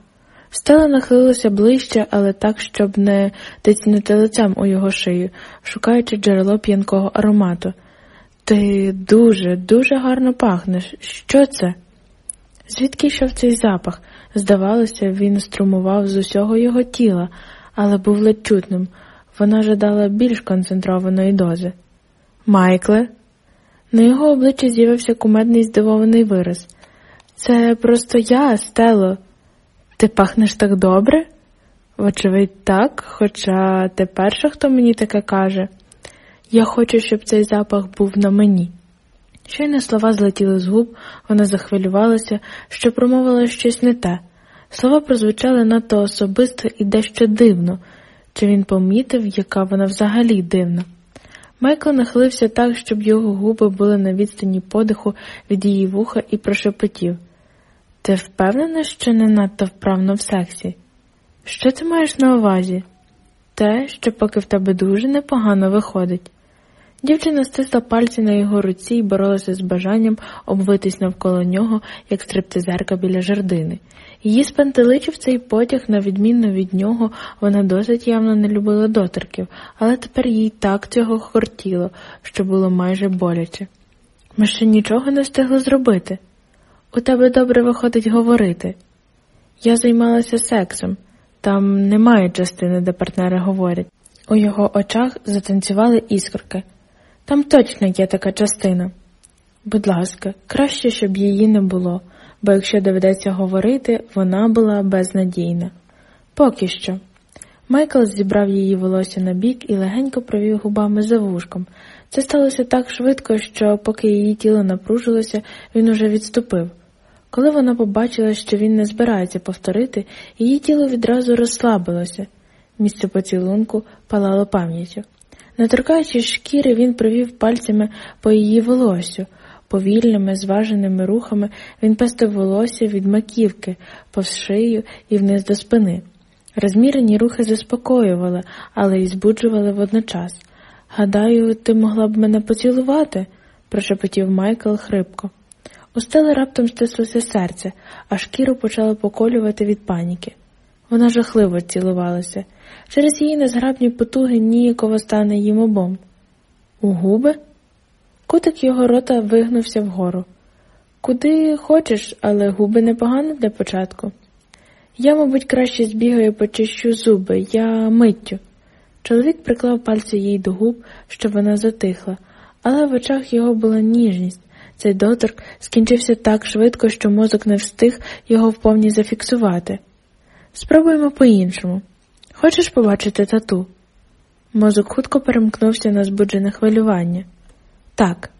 Speaker 1: Стела нахилилася ближче, але так, щоб не тицнути лицем у його шию, шукаючи джерело п'янкого аромату. Ти дуже, дуже гарно пахнеш. Що це? Звідки йшов цей запах? Здавалося, він струмував з усього його тіла, але був ледь чутним. Вона жадала більш концентрованої дози. Майкле, на його обличчі з'явився кумедний здивований вираз. Це просто я, Стело. Ти пахнеш так добре? Вочевидь, так, хоча ти перша, хто мені таке каже. Я хочу, щоб цей запах був на мені. Щойно слова злетіли з губ, вона захвилювалася, що промовила щось не те. Слова прозвучали надто особисто і дещо дивно, чи він помітив, яка вона взагалі дивна. Майкл нахилився так, щоб його губи були на відстані подиху від її вуха і прошепотів. Ти впевнена, що не надто вправно в сексі? Що ти маєш на увазі? Те, що поки в тебе дуже непогано виходить. Дівчина стисла пальці на його руці і боролася з бажанням обвитись навколо нього, як стриптизерка біля жердини. Її спантеличив цей потяг, на відміну від нього, вона досить явно не любила доторків, але тепер їй так цього хортіло, що було майже боляче. Ми ще нічого не встигли зробити. У тебе добре виходить говорити. Я займалася сексом, там немає частини, де партнери говорять. У його очах затанцювали іскорки. Там точно є така частина. Будь ласка, краще, щоб її не було, бо якщо доведеться говорити, вона була безнадійна. Поки що. Майкл зібрав її волосся на бік і легенько провів губами за вушком. Це сталося так швидко, що, поки її тіло напружилося, він уже відступив. Коли вона побачила, що він не збирається повторити, її тіло відразу розслабилося. Місце поцілунку палало пам'яттю. Не торкаючи шкіри, він провів пальцями по її волосю. Повільними, зваженими рухами він пестив волосся від маківки, повз шию і вниз до спини. Розмірені рухи заспокоювали, але й збуджували водночас. Гадаю, ти могла б мене поцілувати, прошепотів Майкл хрипко. У стели раптом стислося серце, а шкіру почало поколювати від паніки. Вона жахливо цілувалася. Через її незграбні потуги ніяково стане їм обом. У губи? Кутик його рота вигнувся вгору. Куди хочеш, але губи непогано для початку. Я, мабуть, краще збігаю почищу зуби, я миттю. Чоловік приклав пальці їй до губ, щоб вона затихла, але в очах його була ніжність. Цей доторк скінчився так швидко, що мозок не встиг його вповні зафіксувати. Спробуємо по-іншому. Хочеш побачити тату? Мозок хутко перемкнувся на збуджене хвилювання. Так,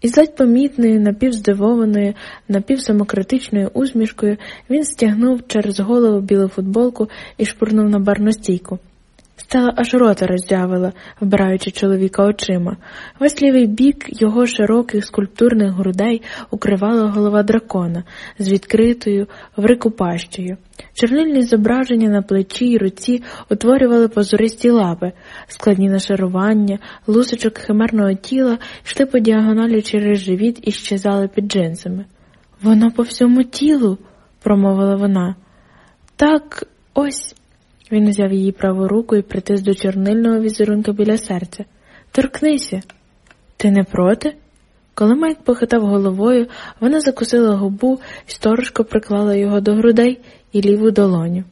Speaker 1: із ледь помітною, напівздивованою, напівсамокритичною усмішкою він стягнув через голову білу футболку і шпурнув на барну стійку. Стала аж рота роззявила, вбираючи чоловіка очима. Весь лівий бік його широких скульптурних грудей укривала голова дракона з відкритою врикупащею. Чернильні зображення на плечі й руці утворювали позористі лапи, складні нашарування, лусочок химерного тіла йшли по діагоналі через живіт і щезали під джинсами. Воно по всьому тілу, промовила вона. Так, ось. Він узяв її праву руку і притис до чорнильного візерунка біля серця. Торкнися. Ти не проти? Коли Майк похитав головою, вона закусила губу сторожко приклала його до грудей і ліву долоню.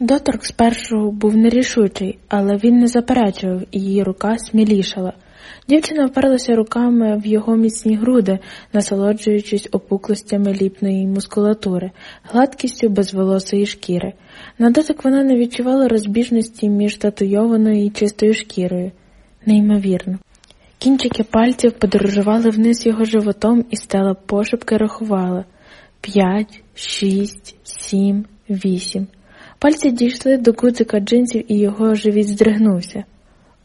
Speaker 1: Доторк спершу був нерішучий, але він не заперечував, і її рука смілішала. Дівчина вперлася руками в його міцні груди, насолоджуючись опуклостями ліпної мускулатури, гладкістю безволосої шкіри. На дотик вона не відчувала розбіжності між татуйованою і чистою шкірою. Неймовірно. Кінчики пальців подорожували вниз його животом і стела пошепки рахувала п'ять, шість, сім, вісім. Пальці дійшли до куцика джинсів і його живіт здригнувся.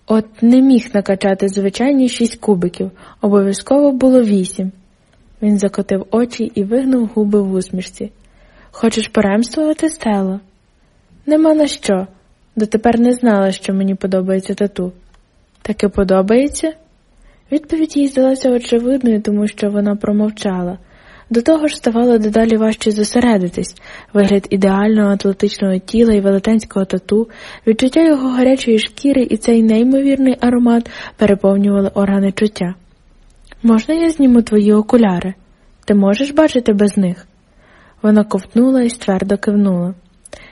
Speaker 1: От не міг накачати звичайні шість кубиків, обов'язково було вісім. Він закотив очі і вигнув губи в усмішці. Хочеш поремствувати, Стело? Нема на що. Дотепер не знала, що мені подобається тату. Таки подобається? Відповідь їй здалася очевидною, тому що вона промовчала. До того ж ставало дедалі важче зосередитись, вигляд ідеального атлетичного тіла і велетенського тату, відчуття його гарячої шкіри і цей неймовірний аромат переповнювали органи чуття. Можна я зніму твої окуляри? Ти можеш бачити без них? Вона ковтнула і ствердо кивнула.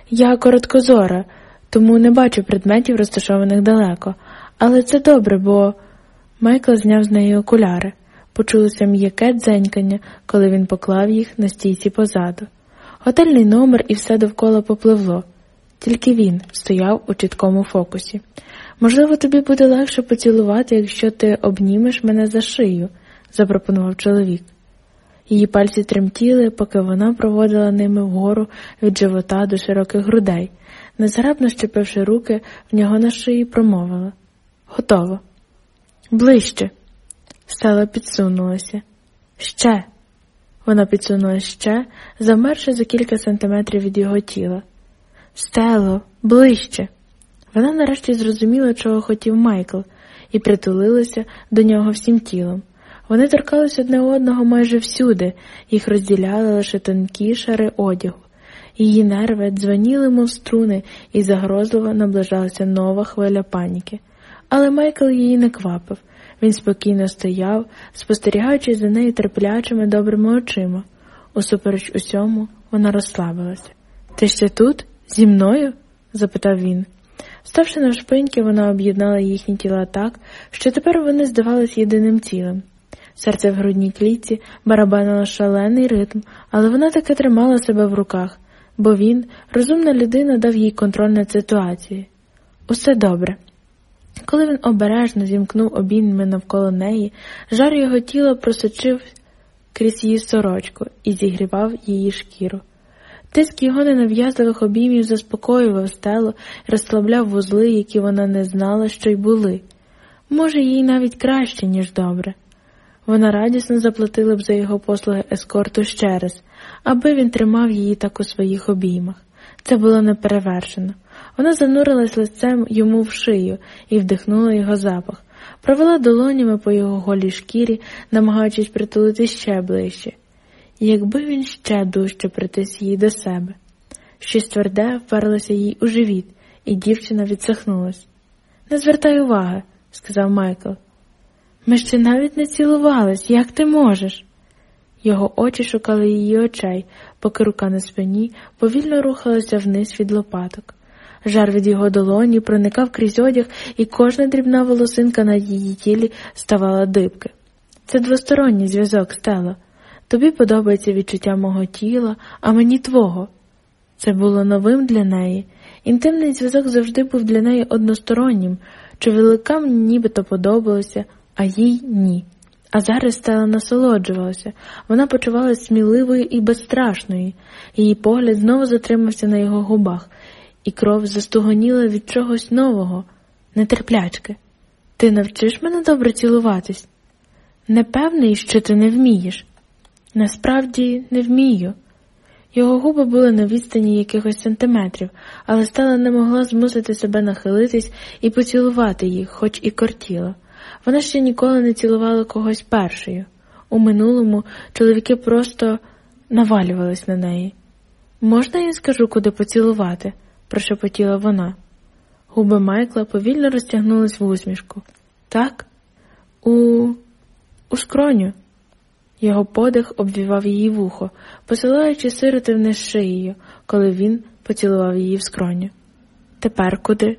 Speaker 1: Я короткозора, тому не бачу предметів, розташованих далеко, але це добре, бо Майкл зняв з неї окуляри. Почулося м'яке дзенькання, коли він поклав їх на стійці позаду. Готельний номер і все довкола попливло, тільки він стояв у чіткому фокусі. Можливо, тобі буде легше поцілувати, якщо ти обнімеш мене за шию, запропонував чоловік. Її пальці тремтіли, поки вона проводила ними вгору від живота до широких грудей, незграбно щепивши руки в нього на шиї, промовила Готово. Ближче. Стела підсунулася. Ще. Вона підсунула ще, замерши за кілька сантиметрів від його тіла. Стело, ближче. Вона нарешті зрозуміла, чого хотів Майкл, і притулилася до нього всім тілом. Вони торкались одне одного майже всюди, їх розділяли лише тонкі шари одягу. Її нерви дзвоніли, мов струни, і загрозливо наближалася нова хвиля паніки. Але Майкл її не квапив. Він спокійно стояв, спостерігаючи за нею терплячими добрими очима. Усупереч усьому, вона розслабилася. Ти ще тут? Зі мною? запитав він. Ставши навшпиньки, вона об'єднала їхні тіла так, що тепер вони здавались єдиним цілим. Серце в грудній клітці барабанило шалений ритм, але вона таки тримала себе в руках, бо він, розумна людина, дав їй контроль над ситуацією. Усе добре. Коли він обережно зімкнув обійми навколо неї, жар його тіла просочив крізь її сорочку і зігрівав її шкіру. Тиск його ненав'язливих обіймів заспокоював стелу і розслабляв вузли, які вона не знала, що й були. Може, їй навіть краще, ніж добре. Вона радісно заплатила б за його послуги ескорту ще раз, аби він тримав її так у своїх обіймах. Це було неперевершено. Вона занурилась лицем йому в шию і вдихнула його запах, провела долонями по його голій шкірі, намагаючись притулити ще ближче. Якби він ще дужче притис її до себе. Щось тверде вперлося їй у живіт, і дівчина відсахнулась. Не звертай уваги, сказав Майкл. Ми ще навіть не цілувались, як ти можеш? Його очі шукали її очей, поки рука на спині повільно рухалася вниз від лопаток. Жар від його долоні проникав крізь одяг, і кожна дрібна волосинка на її тілі ставала дибки. Це двосторонній зв'язок стела. Тобі подобається відчуття мого тіла, а мені твого. Це було новим для неї. Інтимний зв'язок завжди був для неї одностороннім, чоловікам нібито подобалося, а їй ні. А зараз стела насолоджувалася, вона почувалася сміливою і безстрашною, її погляд знову затримався на його губах, і кров застугоніла від чогось нового, нетерплячки. Ти навчиш мене добре цілуватись? Не певний, що ти не вмієш. Насправді не вмію. Його губи були на відстані якихось сантиметрів, але стала не могла змусити себе нахилитись і поцілувати їх, хоч і кортіла. Вона ще ніколи не цілувала когось першою. У минулому чоловіки просто навалювались на неї. Можна я скажу, куди поцілувати? прошепотіла вона. Губи Майкла повільно розтягнулись в усмішку. Так? У у скроню. Його подих обвівав її вухо, посилаючи сироти вниз шиєю, коли він поцілував її в скроню. Тепер куди?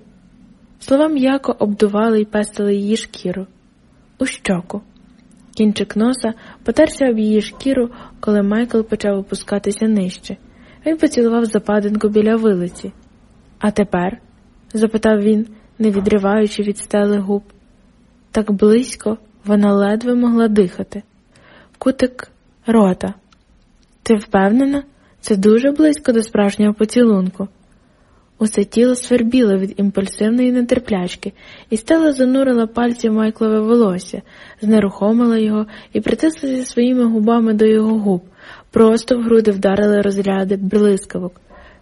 Speaker 1: Слова м'яко обдували й пестили її шкіру. У щоку. Кінчик носа потерся об її шкіру, коли Майкл почав опускатися нижче. Він поцілував западинку біля вилиці. А тепер? запитав він, не відриваючи від стели губ. Так близько вона ледве могла дихати. Кутик рота. Ти впевнена? Це дуже близько до справжнього поцілунку. Усе тіло свербіло від імпульсивної нетерплячки, і стела занурила пальці в Майклове волосся, знерухомила його і притисла своїми губами до його губ, просто в груди вдарили розряди блискавок.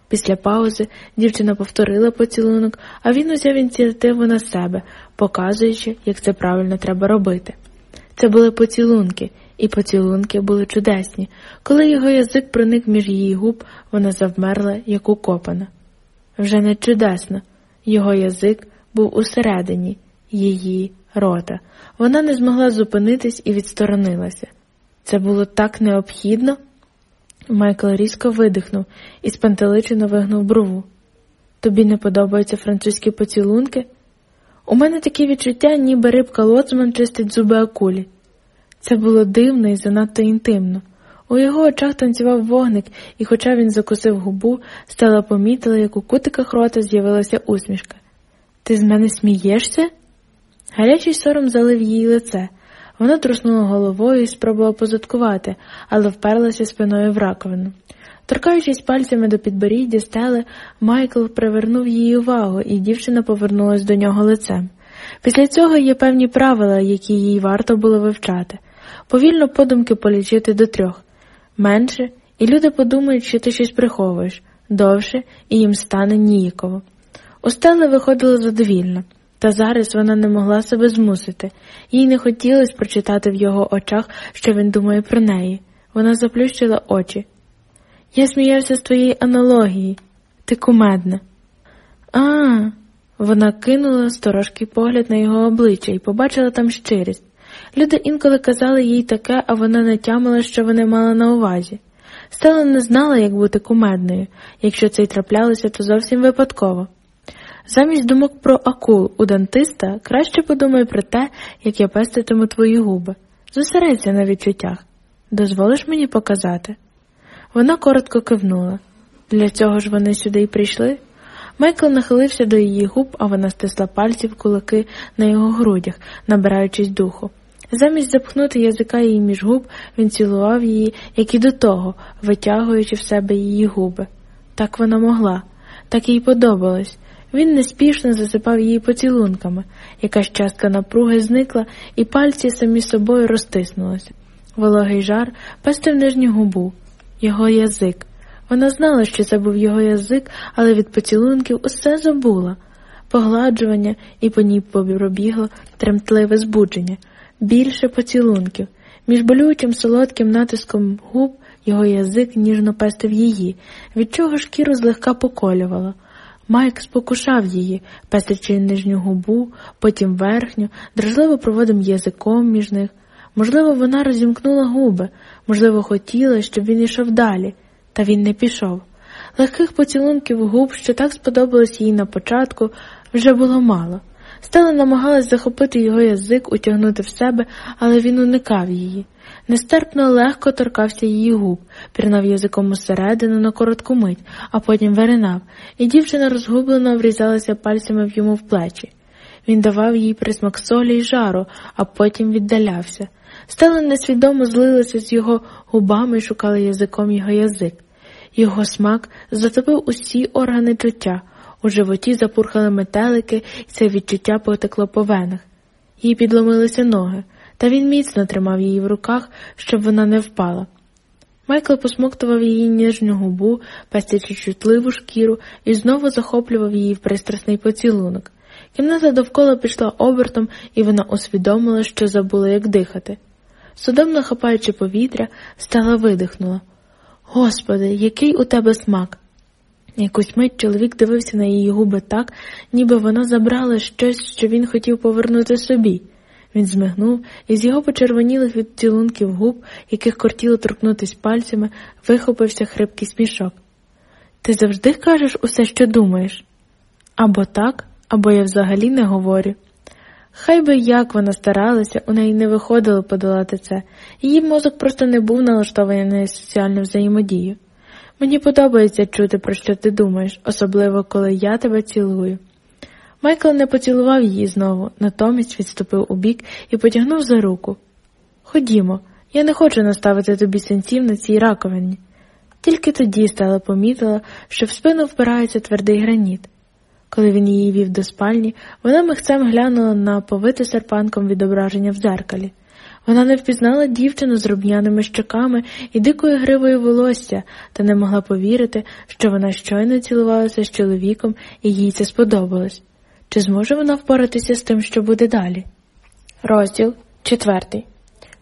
Speaker 1: Після паузи дівчина повторила поцілунок, а він узяв ініціативу на себе, показуючи, як це правильно треба робити. Це були поцілунки, і поцілунки були чудесні. Коли його язик проник між її губ, вона завмерла, як укопана. Вже не чудесно, його язик був усередині її рота. Вона не змогла зупинитись і відсторонилася. Це було так необхідно. Майкл різко видихнув і спантеличено вигнув брову. Тобі не подобаються французькі поцілунки? У мене такі відчуття, ніби рибка лоцман чистить зуби акулі. Це було дивно і занадто інтимно. У його очах танцював вогник, і, хоча він закусив губу, стала помітила, як у кутиках рота з'явилася усмішка. Ти з мене смієшся? Гарячий сором залив її лице. Вона труснула головою і спробувала позадкувати, але вперлася спиною в раковину. Торкаючись пальцями до підборіддя стели, Майкл привернув її увагу, і дівчина повернулась до нього лицем. Після цього є певні правила, які їй варто було вивчати. Повільно подумки полічити до трьох менше, і люди подумають, що ти щось приховуєш, довше і їм стане ніяково. У стели виходило задовільно. Та зараз вона не могла себе змусити, їй не хотілося прочитати в його очах, що він думає про неї. Вона заплющила очі. Я сміявся з твоєї аналогії, ти кумедна. А, вона кинула сторожкий погляд на його обличчя і побачила там щирість. Люди інколи казали їй таке, а вона не тямила, що вони мали на увазі. Стела не знала, як бути кумедною, якщо це й траплялося, то зовсім випадково. Замість думок про акул у дантиста краще подумай про те, як я пеститиму твої губи. Зосередься на відчуттях. Дозволиш мені показати? Вона коротко кивнула. Для цього ж вони сюди й прийшли. Майкл нахилився до її губ, а вона стисла пальці в кулаки на його грудях, набираючись духу. Замість запхнути язика її між губ, він цілував її, як і до того, витягуючи в себе її губи. Так вона могла, так їй подобалось. Він неспішно засипав її поцілунками, якась частка напруги зникла, і пальці самі собою розтиснулися. Вологий жар пестив нижню губу, його язик. Вона знала, що це був його язик, але від поцілунків усе забула. Погладжування і по ній пробігло тремтливе збудження, більше поцілунків. Між болючим солодким натиском губ його язик ніжно пестив її, від чого шкіру злегка поколювало. Майк спокушав її, пестячи нижню губу, потім верхню, дражливо проводив язиком між них. Можливо, вона розімкнула губи, можливо, хотіла, щоб він йшов далі, та він не пішов. Легких поцілунків губ, що так сподобалось їй на початку, вже було мало. Стела намагалась захопити його язик, утягнути в себе, але він уникав її. Нестерпно легко торкався її губ, пірнав язиком усередину на коротку мить, а потім виринав, і дівчина розгублено врізалася пальцями в йому в плечі. Він давав їй присмак солі й жару, а потім віддалявся. Стела несвідомо злилася з його губами і шукала язиком його язик. Його смак затопив усі органи чуття, у животі запурхали метелики, і це відчуття потекло по венах. Їй підломилися ноги, та він міцно тримав її в руках, щоб вона не впала. Майкл посмоктував її ніжню губу, пестячи чутливу шкіру, і знову захоплював її в пристрасний поцілунок. Кімната довкола пішла обертом, і вона усвідомила, що забула, як дихати. Судомно хапаючи повітря, стала видихнула. Господи, який у тебе смак! Якусь мить чоловік дивився на її губи так, ніби вона забрала щось, що він хотів повернути собі. Він змигнув, і з його почервонілих від цілунків губ, яких кортіло торкнутись пальцями, вихопився хрипкий смішок. Ти завжди кажеш усе, що думаєш. Або так, або я взагалі не говорю. Хай би як вона старалася, у неї не виходило подолати це, її мозок просто не був налаштований на соціальну взаємодію. Мені подобається чути, про що ти думаєш, особливо коли я тебе цілую. Майкл не поцілував її знову, натомість відступив у бік і потягнув за руку. Ходімо, я не хочу наставити тобі синців на цій раковині. Тільки тоді стала помітила, що в спину впирається твердий граніт. Коли він її вів до спальні, вона михцем глянула на повите серпанком відображення в дзеркалі. Вона не впізнала дівчину з рубняними щоками і дикою гривою волосся, та не могла повірити, що вона щойно цілувалася з чоловіком і їй це сподобалось. Чи зможе вона впоратися з тим, що буде далі? Розділ четвертий.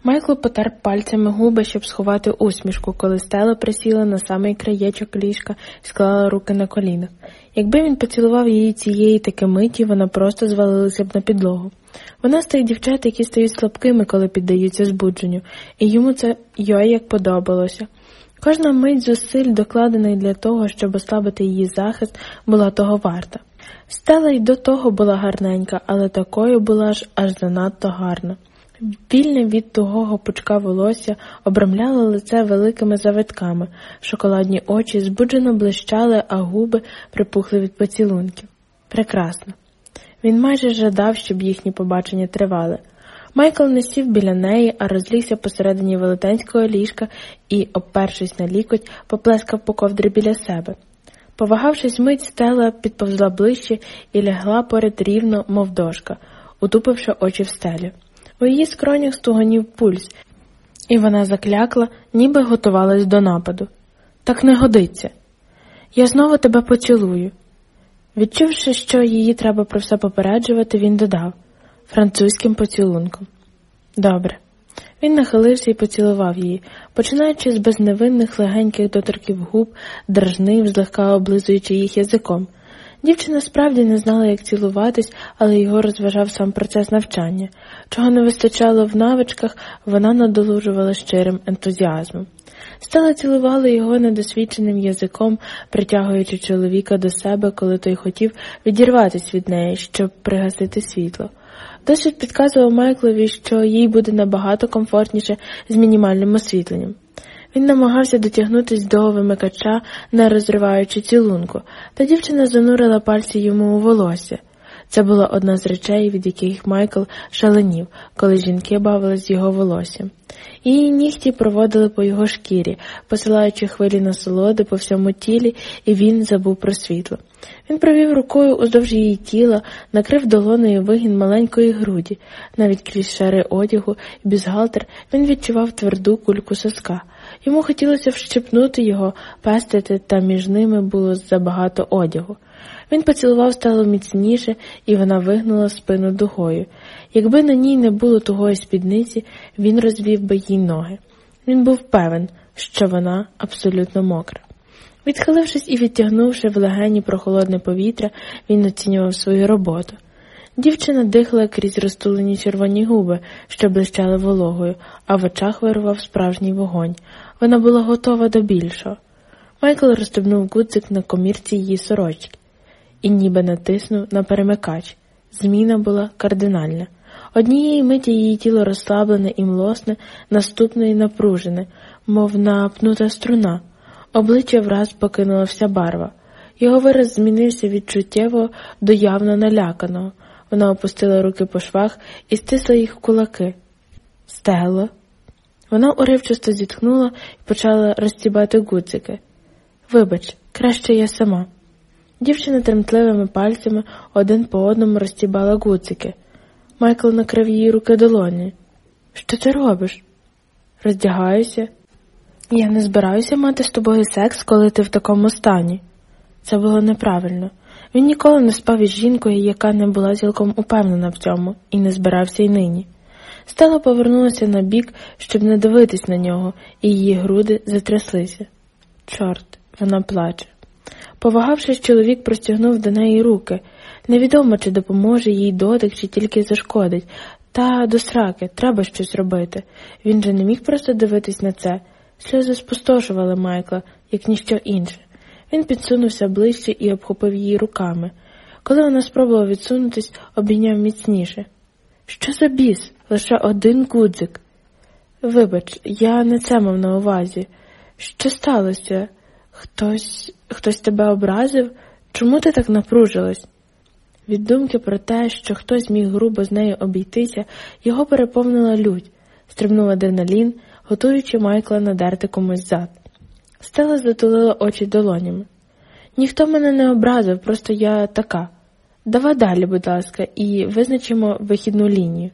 Speaker 1: Майкл потер пальцями губи, щоб сховати усмішку, коли стела присіла на самий краєчок ліжка і склала руки на колінах. Якби він поцілував її цієї таки миті, вона просто звалилася б на підлогу. Вона з тих дівчат, які стають слабкими, коли піддаються збудженню, і йому це йой як подобалося. Кожна мить зусиль, докладений для того, щоб ослабити її захист, була того варта. Стела й до того була гарненька, але такою була ж аж занадто гарна. Вільне від тугого пучка волосся обрамляло лице великими завитками, шоколадні очі збуджено блищали, а губи припухли від поцілунків. Прекрасно. Він майже жадав, щоб їхні побачення тривали. Майкл не сів біля неї, а розлігся посередині велетенського ліжка і, обпершись на лікоть, поплескав по ковдрі біля себе. Повагавшись мить, стела підповзла ближче і лягла поряд рівно, мов дошка, утупивши очі в стелю. У її скронях стуганів пульс, і вона заклякла, ніби готувалась до нападу. Так не годиться. Я знову тебе поцілую. Відчувши, що її треба про все попереджувати, він додав французьким поцілунком. Добре. Він нахилився і поцілував її, починаючи з безневинних легеньких доторків губ, дражнив, злегка облизуючи їх язиком. Дівчина справді не знала, як цілуватись, але його розважав сам процес навчання. Чого не вистачало в навичках, вона надолужувала щирим ентузіазмом. Стала цілувала його недосвідченим язиком, притягуючи чоловіка до себе, коли той хотів відірватися від неї, щоб пригасити світло. Досвід підказував Майклові, що їй буде набагато комфортніше з мінімальним освітленням. Він намагався дотягнутися до вимикача, не розриваючи цілунку, та дівчина занурила пальці йому у волосся. Це була одна з речей, від яких Майкл шаленів, коли жінки бавились його волоссям. Її нігті проводили по його шкірі, посилаючи хвилі насолоди по всьому тілі, і він забув про світло. Він провів рукою уздовж її тіла, накрив долоною вигін маленької груді, навіть крізь шари одягу і бюзгалтер він відчував тверду кульку соска. Йому хотілося вщипнути його, пестити, та між ними було забагато одягу. Він поцілував стало міцніше, і вона вигнула спину дугою. Якби на ній не було тугої спідниці, він розвів би їй ноги. Він був певен, що вона абсолютно мокра. Відхилившись і відтягнувши в легені прохолодне повітря, він оцінював свою роботу. Дівчина дихала крізь розтулені червоні губи, що блищали вологою, а в очах вирував справжній вогонь. Вона була готова до більшого. Майкл розстебнув гудзик на комірці її сорочки і ніби натиснув на перемикач. Зміна була кардинальна. Однієї миті її тіло розслаблене і млосне, наступної напружене, мов напнута струна. Обличчя враз покинула вся барва. Його вираз змінився від чуттєвого до явно наляканого. Вона опустила руки по швах і стисла їх в кулаки. Стело. Вона уривчасто зітхнула і почала розтібати гудзики. Вибач, краще я сама. Дівчина тремтливими пальцями один по одному розтібала гудзики. Майкл накрив її руки долоні. Що ти робиш? Роздягаюся. Я не збираюся мати з тобою секс, коли ти в такому стані. Це було неправильно. Він ніколи не спав із жінкою, яка не була цілком упевнена в цьому, і не збирався й нині. Стела повернулася на бік, щоб не дивитись на нього, і її груди затряслися. Чорт, вона плаче. Повагавшись, чоловік простягнув до неї руки. Невідомо, чи допоможе їй дотик, чи тільки зашкодить. Та до сраки, треба щось робити. Він же не міг просто дивитись на це. Сльози спустошували Майкла, як ніщо інше. Він підсунувся ближче і обхопив її руками. Коли вона спробувала відсунутись, обійняв міцніше. Що за біс? Лише один гудзик. Вибач, я не це мав на увазі. Що сталося? Хтось хтось тебе образив? Чому ти так напружилась? Від думки про те, що хтось міг грубо з нею обійтися, його переповнила лють, стрибнув адреналін, готуючи Майкла надерти комусь зад. Стела затулила очі долонями. Ніхто мене не образив, просто я така. Давай далі, будь ласка, і визначимо вихідну лінію.